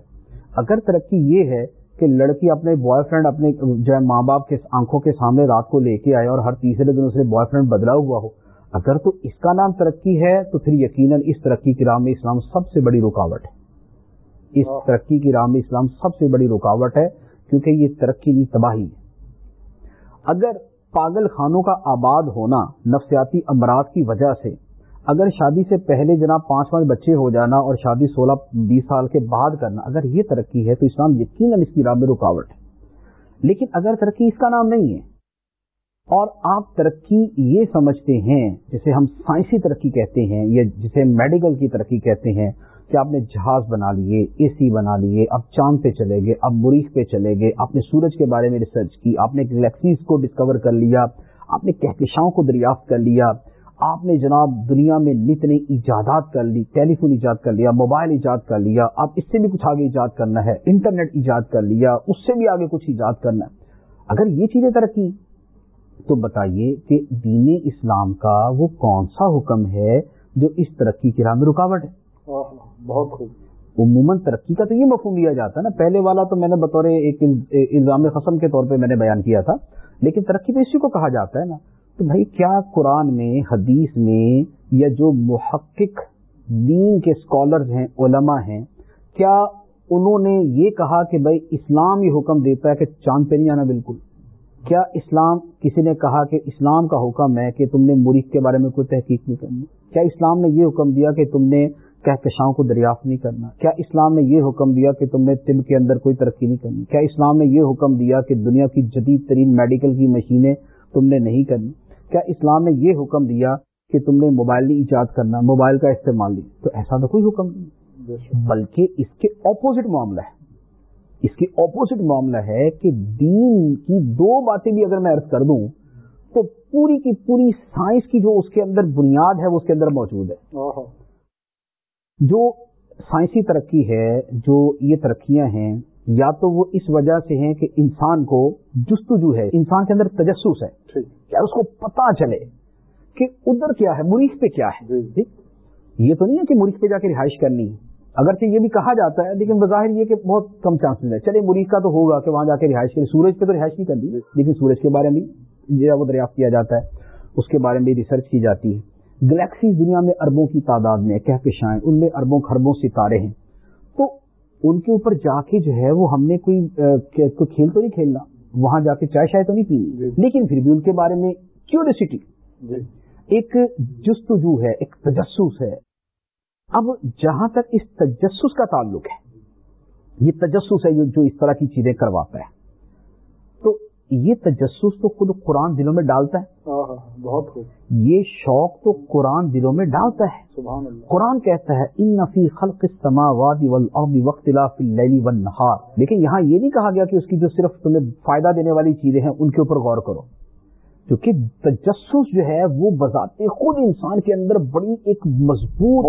اگر ترقی یہ ہے کہ لڑکی اپنے بوائے فرینڈ اپنے جو ہے ماں باپ کے آنکھوں کے سامنے رات کو لے کے آئے اور ہر تیسرے دن اسے بوائے فرینڈ بدلا ہوا ہو اگر تو اس کا نام ترقی ہے تو پھر یقیناً اس ترقی کی راہ میں اسلام سب سے بڑی رکاوٹ ہے۔ اس ترقی کی راہ میں اسلام سب سے بڑی رکاوٹ ہے کیونکہ یہ ترقی نہیں تباہی ہے۔ اگر پاگل خانوں کا آباد ہونا نفسیاتی امراض کی وجہ سے اگر شادی سے پہلے جناب پانچ پانچ بچے ہو جانا اور شادی سولہ بیس سال کے بعد کرنا اگر یہ ترقی ہے تو اسلام یقیناً اس کی راہ میں رکاوٹ ہے۔ لیکن اگر ترقی اس کا نام نہیں ہے اور آپ ترقی یہ سمجھتے ہیں، جسے ہم سائنسی ترقی کہتے ہیں، یا جسے میڈیکل کی ترقی کہتے ہیں، کہ آپ نے جہاز بنا لیے، اے سی بنا لیے، اب چاند پہ چلے گئے، اب مریخ پہ چلے گئے، آپ نے سورج کے بارے میں ریسرچ کی، آپ نے گلیکسیز کو ڈسکور کر لیا، آپ نے کہکشاؤں کو دریافت کر لیا، آپ نے جناب دنیا میں نت نئی ایجادات کر لی ٹیلی فون ایجاد کر لیا، موبائل ایجاد کر لیا آپ اس سے بھی کچھ آگے ایجاد کرنا ہے، انٹرنیٹ ایجاد کر لیا، اس سے بھی آگے کچھ ایجاد کرنا ہے۔ اگر یہ چیزیں ترقی تو بتائیے کہ دین اسلام کا وہ کون سا حکم ہے جو اس ترقی کی راہ میں رکاوٹ ہے؟ بہت خوب۔ عموماً ترقی کا تو یہ مفہوم لیا جاتا ہے نا۔ پہلے والا تو میں نے بطور ایک الزام قسم کے طور پہ میں نے بیان کیا تھا لیکن ترقی تو اسی کو کہا جاتا ہے نا۔ تو بھائی کیا قرآن میں حدیث میں یا جو محقق دین کے اسکالرز ہیں علماء ہیں کیا انہوں نے یہ کہا کہ بھائی اسلام یہ حکم دیتا ہے کہ چاند پہ نہیں آنا؟ بالکل۔ کیا اسلام، کسی نے کہا کہ اسلام کا حکم ہے کہ تم نے مریخ کے بارے میں کوئی تحقیق نہیں کرنی؟ کیا اسلام نے یہ حکم دیا کہ تم نے کہکشاؤں کو دریافت نہیں کرنا؟ کیا اسلام نے یہ حکم دیا کہ تم نے طب کے اندر کوئی ترقی نہیں کرنی؟ کیا اسلام نے یہ حکم دیا کہ دنیا کی جدید ترین میڈیکل کی مشینیں تم نے نہیں کرنی؟ کیا اسلام نے یہ حکم دیا کہ تم نے موبائل نہیں ایجاد کرنا، موبائل کا استعمال نہیں؟ تو ایسا تو کوئی حکم نہیں۔ بلکہ اس کے اپوزٹ معاملہ ہے۔ اس کے اپوزٹ معاملہ ہے کہ دین کی دو باتیں بھی اگر میں عرض کر دوں تو پوری کی پوری سائنس کی جو اس کے اندر بنیاد ہے وہ اس کے اندر موجود ہے۔ جو سائنسی ترقی ہے جو یہ ترقیاں ہیں یا تو وہ اس وجہ سے ہیں کہ انسان کو جستجو ہے انسان کے اندر تجسس ہے۔ کیا اس کو پتا چلے کہ ادھر کیا ہے مریخ پہ کیا ہے؟ جی۔ یہ تو نہیں ہے کہ مریخ پہ جا کے رہائش کرنی اگرچہ یہ بھی کہا جاتا ہے لیکن بظاہر یہ کہ بہت کم چانسز ہے چلے مریخ کا تو ہوگا کہ وہاں جا کے رہائش کے سورج پہ تو رہائش نہیں کر لی لیکن سورج کے بارے میں جو وہ دریافت کیا جاتا ہے۔ اس کے بارے میں ریسرچ کی جاتی ہے۔ گلیکسی دنیا میں اربوں کی تعداد میں کہکشائیں ان میں اربوں خربوں ستارے ہیں۔ تو ان کے اوپر جا کے جو ہے وہ ہم نے کوئی کھیل تو نہیں کھیلنا وہاں جا کے چائے شائے تو نہیں پینی لیکن پھر بھی ان کے بارے میں کیوریسٹی ایک جستجو ہے ایک تجسس ہے۔ اب جہاں تک اس تجسس کا تعلق ہے یہ تجسس ہے جو اس طرح کی چیزیں کرواتا ہے۔ تو یہ تجسس تو خود قرآن دلوں میں ڈالتا ہے۔ بہت یہ شوق تو قرآن دلوں میں ڈالتا ہے۔ سبحان اللہ۔ قرآن کہتا ہے ان نفی خلق السماوات والارض واختلاف اللیل والنہار لیکن یہاں یہ نہیں کہا گیا کہ اس کی جو صرف تمہیں فائدہ دینے والی چیزیں ہیں ان کے اوپر غور کرو۔ کیونکہ تجسس جو ہے وہ بذات خود انسان کے اندر بڑی ایک مضبوط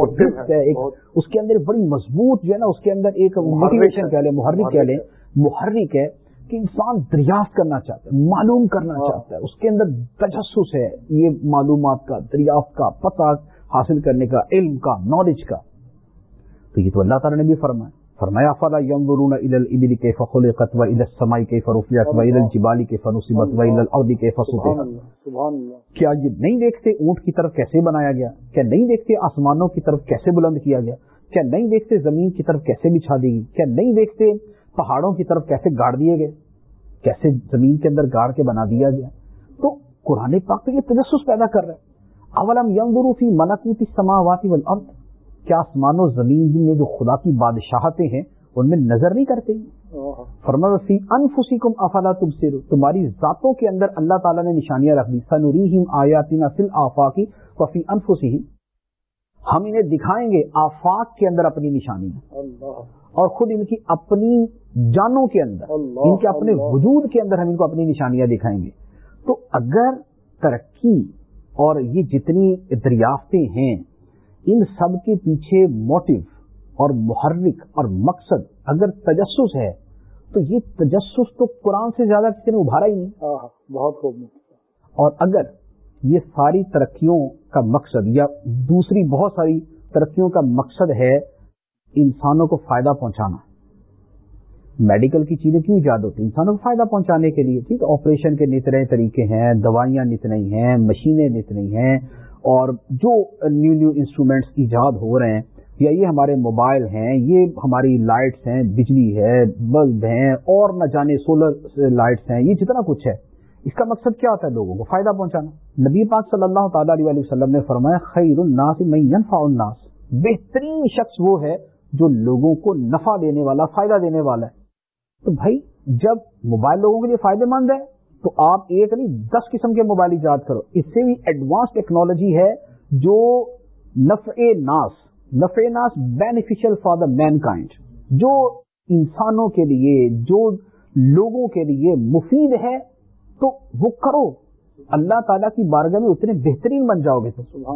ہے ایک اس کے اندر بڑی مضبوط جو ہے نا اس کے اندر ایک موٹیویشن کہہ لیں محرک کہہ لیں محرک ہے۔ کہ انسان دریافت کرنا چاہتا ہے معلوم کرنا چاہتا ہے اس کے اندر تجسس ہے یہ معلومات کا دریافت کا پتہ حاصل کرنے کا علم کا نالج کا۔ تو یہ تو اللہ تعالیٰ نے بھی فرمایا۔ فرمایا فلا ينظرون الى الابل كيف خلقت والى السماء كيف رفعت والى الجبال كيف نصبت والى الارض كيف سطحت؟ کیا یہ نہیں دیکھتے اونٹ کی طرف کیسے بنایا گیا؟ کیا نہیں دیکھتے آسمانوں کی طرف کیسے بلند کیا گیا؟ کیا نہیں دیکھتے زمین کی طرف کیسے بچھا دی گئی؟ کیا نہیں دیکھتے پہاڑوں کی طرف کیسے گاڑ دیے گئے؟ کیسے زمین کے اندر گاڑ کے بنا دیا گیا؟ تو قرآن پاک یہ تجسس پیدا کر رہے ہیں اولم ینظروا فی ملکوت السماوات والارض؟ کیا آسمان و زمین میں جو خدا کی بادشاہتیں ہیں ان میں نظر نہیں کرتے؟ فرما فی انفسکم افلا تبصروا تمہاری ذاتوں کے اندر اللہ تعالیٰ نے نشانیاں رکھ دی۔ سنوریہم آیاتنا فی الافاق وفی انفسہم۔ ہم انہیں دکھائیں گے آفاق کے اندر اپنی نشانیاں۔ اور خود ان کی اپنی جانوں کے اندر ان کے اپنے وجود کے اندر ہم ان کو اپنی نشانیاں دکھائیں گے۔ تو اگر ترقی اور یہ جتنی دریافتیں ہیں ان سب کے پیچھے موٹو اور محرک اور مقصد اگر تجسس ہے تو یہ تجسس تو قرآن سے زیادہ کسی نے ابھارا ہی نہیں۔ بہت خوب اور اگر یہ ساری ترقیوں کا مقصد یا دوسری بہت ساری ترقیوں کا مقصد ہے انسانوں کو فائدہ پہنچانا۔ میڈیکل کی چیزیں کیوں ایجاد ہوتی؟ انسانوں کو فائدہ پہنچانے کے لیے ٹھیک آپریشن کے نت نئے طریقے ہیں دوائیاں نت نئی ہیں مشینیں نت نئی ہیں۔ اور جو نیو نیو انسٹرومینٹس ایجاد ہو رہے ہیں، یا یہ ہمارے موبائل ہیں، یہ ہماری لائٹس ہیں، بجلی ہے بلب ہیں، اور نہ جانے سولر لائٹس ہیں، یہ جتنا کچھ ہے، اس کا مقصد کیا ہوتا ہے لوگوں کو؟ فائدہ پہنچانا۔ نبی پاک صلی اللہ تعالیٰ علیہ وسلم نے فرمایا، خیر الناس میں ينفع الناس۔ بہترین شخص وہ ہے جو لوگوں کو نفع دینے والا، فائدہ دینے والا ہے۔ تو بھائی، جب موبائل لوگوں کے لیے فائدے مند ہے تو آپ ایک نہیں دس قسم کے موبائل ایجاد کرو۔ اس سے بھی ایڈوانس ٹیکنالوجی ہے جو نفع ناس نفع ناس beneficial for the mankind جو انسانوں کے لیے جو لوگوں کے لیے مفید ہے۔ تو وہ کرو۔ اللہ تعالیٰ کی بارگاہ میں اتنے بہترین بن جاؤ گے۔ تو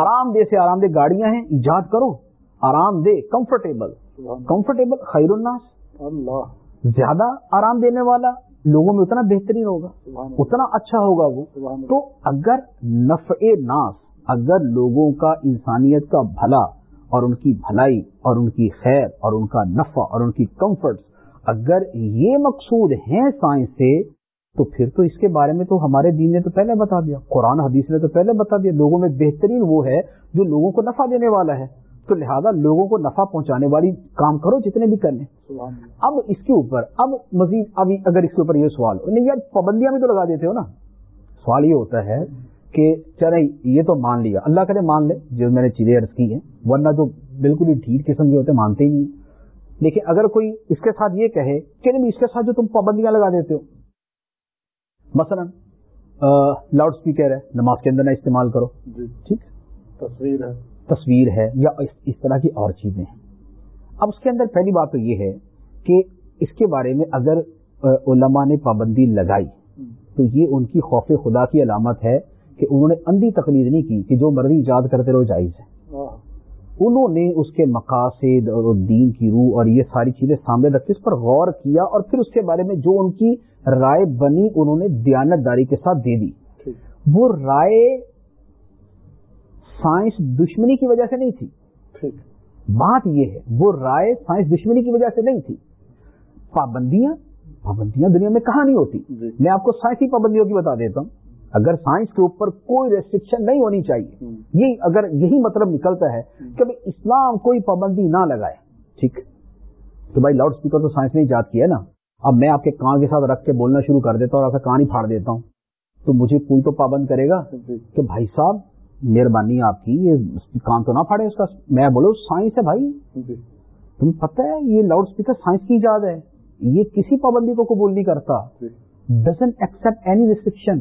آرام دہ سے آرام دہ گاڑیاں ہیں ایجاد کرو۔ آرام دہ کمفرٹیبل کمفرٹیبل خیر الناس۔ اللہ۔ زیادہ آرام دینے والا لوگوں میں اتنا بہترین ہوگا اتنا اچھا ہوگا وہ۔ تو اگر نفع ناس اگر لوگوں کا انسانیت کا بھلا اور ان کی بھلائی اور ان کی خیر اور ان کا نفع اور ان کی کمفرٹ اگر یہ مقصود ہیں سائنس سے تو پھر تو اس کے بارے میں تو ہمارے دین نے تو پہلے بتا دیا قرآن حدیث نے تو پہلے بتا دیا۔ لوگوں میں بہترین وہ ہے جو لوگوں کو نفع دینے والا ہے۔ تو لہذا لوگوں کو نفع پہنچانے والی کام کرو جتنے بھی کرنے۔ اب اس کے اوپر اب مزید ابھی اگر اس کے اوپر یہ سوال نہیں یار پابندیاں بھی تو لگا دیتے ہو نا۔ سوال یہ ہوتا ہے کہ چلے یہ تو مان لیا۔ اللہ کرے مان لے جو میں نے چیزیں عرض کی ہیں ورنہ جو بالکل ہی ڈھیٹ قسم کے ہوتے مانتے ہی نہیں۔ لیکن اگر کوئی اس کے ساتھ یہ کہے کہ نہیں اس کے ساتھ جو تم پابندیاں لگا دیتے ہو۔ مثلا لاؤڈ اسپیکر ہے نماز کے اندر نہ استعمال کرو۔ ٹھیک۔ تصویر ہے۔ تصویر ہے یا اس طرح کی اور چیزیں ہیں۔ اب اس کے اندر پہلی بات تو یہ ہے کہ اس کے بارے میں اگر علماء نے پابندی لگائی تو یہ ان کی خوف خدا کی علامت ہے کہ انہوں نے اندھی تقلید نہیں کی کہ جو مرضی ایجاد کرتے رہو جائز ہے۔ انہوں نے اس کے مقاصد اور دین کی روح اور یہ ساری چیزیں سامنے رکھتے اس پر غور کیا اور پھر اس کے بارے میں جو ان کی رائے بنی انہوں نے دیانت داری کے ساتھ دے دی۔ وہ رائے سائنس دشمنی کی وجہ سے نہیں تھی۔ بات یہ ہے وہ رائے سائنس دشمنی کی وجہ سے نہیں تھی۔ پابندیاں پابندیاں دنیا میں کہاں نہیں ہوتی؟ جی۔ میں آپ کو سائنسی پابندیوں کی بتا دیتا ہوں۔ اگر سائنس کے اوپر کوئی ریسٹرکشن نہیں ہونی چاہیے یہ اگر یہی مطلب نکلتا ہے کہ اسلام کوئی پابندی نہ لگائے۔ ٹھیک۔ تو بھائی لاؤڈ اسپیکر تو سائنس نے ایجاد کیا ہے نا۔ اب میں آپ کے کان کے ساتھ رکھ کے بولنا شروع کر دیتا ہوں اور آپ کا کان ہی پھاڑ دیتا ہوں۔ تو مجھے کوئی تو پابند کرے گا جی۔ کہ بھائی صاحب مہربانی آپ کی یہ کان تو نہ پھاڑے اس کا۔ میں بولو سائنس ہے بھائی۔ جی۔ تم پتہ ہے یہ لاؤڈ اسپیکر سائنس کی ایجاد ہے۔ یہ کسی پابندی کو قبول نہیں کرتا۔ ڈزن ایکسپٹ اینی ریسٹرکشن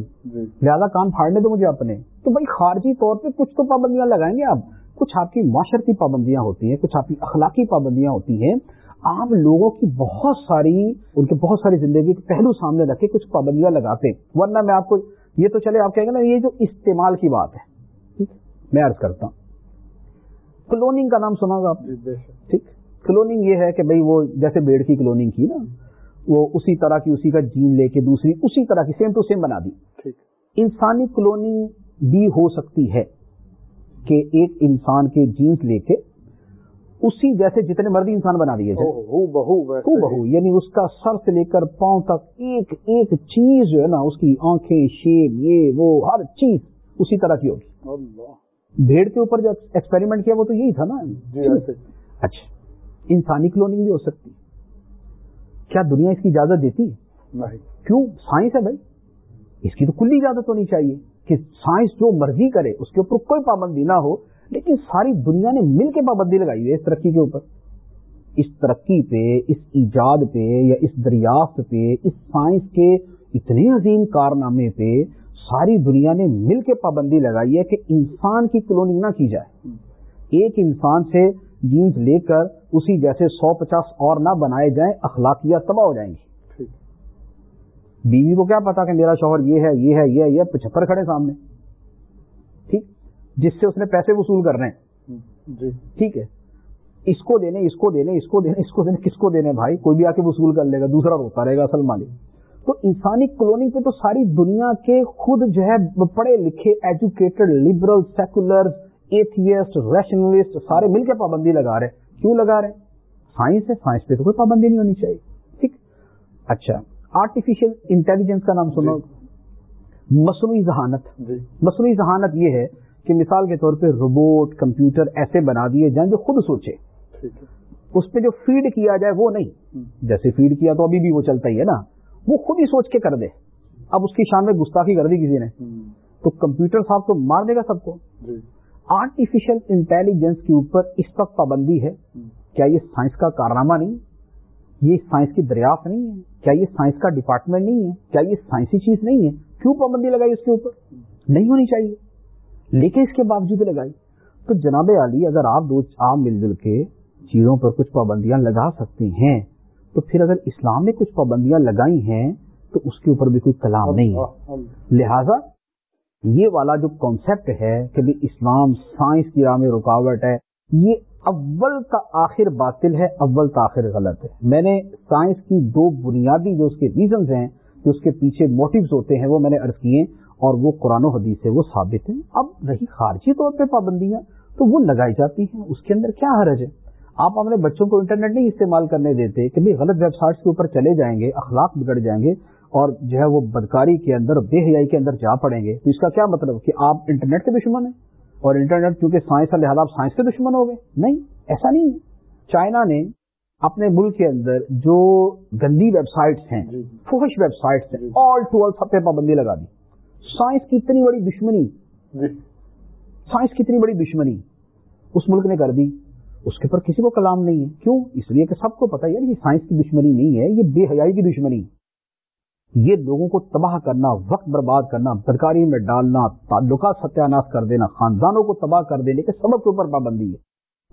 لہٰذا کان پھاڑنے دو مجھے اپنے۔ تو بھائی خارجی طور پہ کچھ تو پابندیاں لگائیں گے آپ۔ کچھ آپ کی معاشرتی پابندیاں ہوتی ہیں کچھ آپ کی اخلاقی پابندیاں ہوتی ہیں۔ آپ لوگوں کی بہت ساری ان کے بہت ساری زندگی کے پہلو سامنے رکھ کے کچھ پابندیاں لگاتے۔ ورنہ میں آپ کو یہ تو چلے آپ کہیں گے نا یہ جو استعمال کی بات ہے۔ میں عرض کرتا ہوں۔ کلوننگ کا نام سنا ہوگا آپ؟ نے؟ جی ٹھیک۔ کلوننگ یہ ہے کہ بھئی وہ جیسے بیڑ کی کلوننگ کی نا وہ اسی طرح کی اسی کا جین لے کے دوسری اسی طرح کی سیم ٹو سیم بنا دی۔ ٹھیک۔ انسانی کلوننگ بھی ہو سکتی ہے کہ ایک انسان کے جینس لے کے اسی جیسے جتنے مرضی انسان بنا دیے بہو یعنی اس کا سر سے لے کر پاؤں تک ایک ایک چیز جو ہے نا اس کی آنکھیں شیپ یہ وہ ہر چیز اسی طرح کی ہوگی۔ اللہ۔ بھیڑ کے اوپر جو ایکسپیریمنٹ کیا وہ تو یہی تھا نا۔ جی اچھا انسانی کلوننگ بھی ہو سکتی۔ کیا دنیا اس کی اجازت دیتی ہے؟ کیوں؟ سائنس ہے بھائی۔ اس کی تو کلی اجازت ہونی چاہیے کہ سائنس جو مرضی کرے اس کے اوپر کوئی پابندی نہ ہو لیکن ساری دنیا نے مل کے پابندی لگائی ہوئی ہے اس ترقی کے اوپر۔ اس ترقی پہ اس ایجاد پہ یا اس دریافت پہ اس سائنس کے اتنے عظیم کارنامے پہ ساری دنیا نے مل کے پابندی لگائی ہے کہ انسان کی کلوننگ نہ کی جائے۔ ایک انسان سے جینس لے کر اسی جیسے سو پچاس اور نہ بنائے جائیں اخلاقیات تباہ ہو جائیں گی۔ بیوی کو کیا پتا کہ میرا شوہر یہ ہے یہ ہے یہ ہے یہ پچہتر کھڑے سامنے۔ ٹھیک؟ جس سے اس نے پیسے وصول کر رہے ہیں۔ جی۔ ٹھیک ہے۔ اس کو دینے اس کو دینے اس کو دینے اس کو دینے کس کو دینے بھائی؟ کوئی بھی آ کے وصول کر لے گا دوسرا روتا رہے گا اصل مالک۔ تو انسانی کلونی پہ تو ساری دنیا کے خود جو ہے پڑھے لکھے educated liberal secular atheist rationalist سارے مل کے پابندی لگا رہے کیوں لگا رہے ہیں؟ سائنس ہے سائنس پہ تو کوئی پابندی نہیں ہونی چاہیے۔ ٹھیک؟ اچھا آرٹیفیشل انٹیلیجنس کا نام سنو۔ مصنوعی ذہانت۔ جی۔ مصنوعی ذہانت یہ ہے کہ مثال کے طور پہ روبوٹ کمپیوٹر ایسے بنا دیے جائیں جو خود سوچے۔ اس پہ جو فیڈ کیا جائے وہ نہیں۔ جیسے فیڈ کیا تو ابھی بھی وہ چلتا ہی ہے نا۔ وہ خود ہی سوچ کے کر دے۔ اب اس کی شان میں گستاخی کر دی کسی نے۔ تو کمپیوٹر صاحب تو مار دے گا سب کو۔ جی۔ آرٹیفیشل انٹیلیجنس کے اوپر اس وقت پابندی ہے۔ کیا یہ سائنس کا کارنامہ نہیں؟ یہ سائنس کی دریافت نہیں ہے۔ کیا یہ سائنس کا ڈپارٹمنٹ نہیں ہے؟ کیا یہ سائنسی چیز نہیں ہے؟ کیوں پابندی لگائی اس کے اوپر؟ نہیں ہونی چاہیے۔ لیکن اس کے باوجود لگائی۔ تو جناب علی اگر آپ دو آپ مل جل کے چیزوں پر کچھ پابندیاں لگا سکتے ہیں تو پھر اگر اسلام نے کچھ پابندیاں لگائی ہیں تو اس کے اوپر بھی کوئی کلام نہیں ہے۔ لہذا یہ والا جو کانسیپٹ ہے کہ بھی اسلام سائنس کی راہ میں رکاوٹ ہے یہ اول کا آخر باطل ہے اول کا آخر غلط ہے۔ میں نے سائنس کی دو بنیادی جو اس کے ریزنز ہیں جو اس کے پیچھے موٹیوز ہوتے ہیں وہ میں نے عرض کیے اور وہ قرآن و حدیث سے وہ ثابت ہیں۔ اب رہی خارجی طور پہ پابندیاں تو وہ لگائی جاتی ہیں اس کے اندر کیا حرج ہے؟ آپ اپنے بچوں کو انٹرنیٹ نہیں استعمال کرنے دیتے کہ بھائی غلط ویب سائٹس کے اوپر چلے جائیں گے اخلاق بگڑ جائیں گے اور جو ہے وہ بدکاری کے اندر بے حیائی کے اندر جا پڑیں گے۔ تو اس کا کیا مطلب؟ کہ آپ انٹرنیٹ کے دشمن ہیں اور انٹرنیٹ چونکہ سائنس ہے لہٰذا آپ سائنس کے دشمن ہو گئے۔ نہیں ایسا نہیں ہے۔ چائنا نے اپنے ملک کے اندر جو گندی ویب سائٹس ہیں جی فوہش ویب سائٹس ہیں آل ٹو آل سب پہ پابندی لگا دی۔ سائنس کی اتنی بڑی دشمنی جی۔ سائنس کی اتنی بڑی دشمنی اس ملک نے کر دی۔ اس کے اوپر کسی کو کلام نہیں ہے۔ کیوں؟ اس لیے کہ سب کو پتا ہے یہ سائنس کی دشمنی نہیں ہے، یہ بے حیائی کی دشمنی۔ یہ لوگوں کو تباہ کرنا، وقت برباد کرنا، بدکاری میں ڈالنا، تعلقات ستیہ کر دینا، خاندانوں کو تباہ کر دینے کے سبب کے اوپر پابندی ہے۔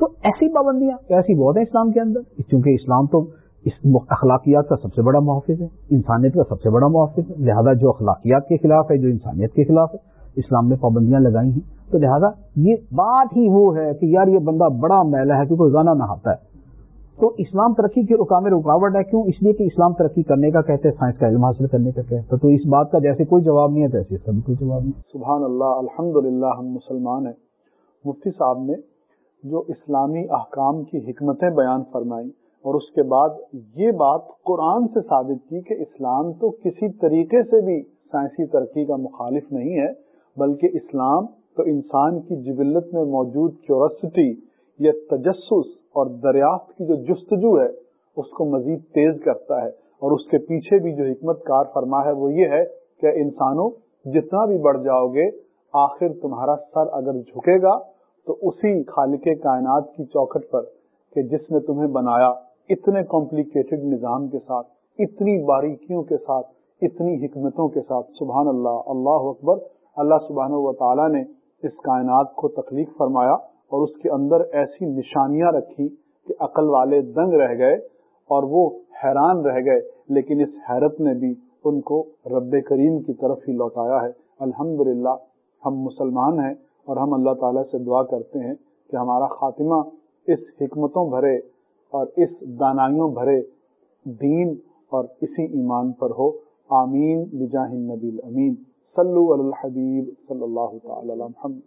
تو ایسی پابندیاں، ایسی بہت ہیں اسلام کے اندر۔ چونکہ اسلام تو اس اخلاقیات کا سب سے بڑا محافظ ہے، انسانیت کا سب سے بڑا محافظ ہے۔ لہذا جو اخلاقیات کے خلاف ہے، جو انسانیت کے خلاف ہے اسلام نے پابندیاں لگائی ہیں۔ تو لہذا یہ بات ہی وہ ہے کہ یار یہ بندہ بڑا میلا ہے کیونکہ روزانہ نہاتا ہے۔ تو اسلام ترقی کے رکام رکاوٹ ہے کیوں؟ اس لیے کہ اسلام ترقی کرنے کا کہتے ہیں، سائنس کا علم حاصل کرنے کا کہتے تو اس بات کا جیسے کوئی جواب نہیں ہے تیسے اس کا بھی کوئی جواب نہیں۔ سبحان اللہ الحمد ہم مسلمان ہیں۔ مفتی صاحب نے جو اسلامی احکام کی حکمتیں بیان فرمائیں اور اس کے بعد یہ بات قرآن سے ثابت کی کہ اسلام تو کسی طریقے سے بھی سائنسی ترقی کا مخالف نہیں ہے۔ بلکہ اسلام تو انسان کی جبلت میں موجود کیورسٹی یا تجسس اور دریافت کی جو جستجو ہے، اس کو مزید تیز کرتا ہے۔ اور اس کے پیچھے بھی جو حکمت کار فرما ہے، وہ یہ ہے کہ انسانوں، جتنا بھی بڑھ جاؤ گے، آخر تمہارا سر اگر جھکے گا، تو اسی خالق کائنات کی چوکھٹ پر کہ جس نے تمہیں بنایا، اتنے کمپلیکیٹڈ نظام کے ساتھ، اتنی باریکیوں کے ساتھ، اتنی حکمتوں کے ساتھ۔ سبحان اللہ اللہ اکبر۔ اللہ سبحانہ و تعالیٰ نے اس کائنات کو تخلیق فرمایا اور اس کے اندر ایسی نشانیاں رکھی کہ عقل والے دنگ رہ گئے اور وہ حیران رہ گئے، لیکن اس حیرت نے بھی ان کو رب کریم کی طرف ہی لوٹایا ہے۔ الحمد ہم مسلمان ہیں اور ہم اللہ تعالیٰ سے دعا کرتے ہیں کہ ہمارا خاتمہ اس حکمتوں بھرے اور اس دانائیوں بھرے دین اور اسی ایمان پر ہو۔ آمین۔ بجاہ النبی امین صلو علی الحبیب صلی اللہ تعالی محمد.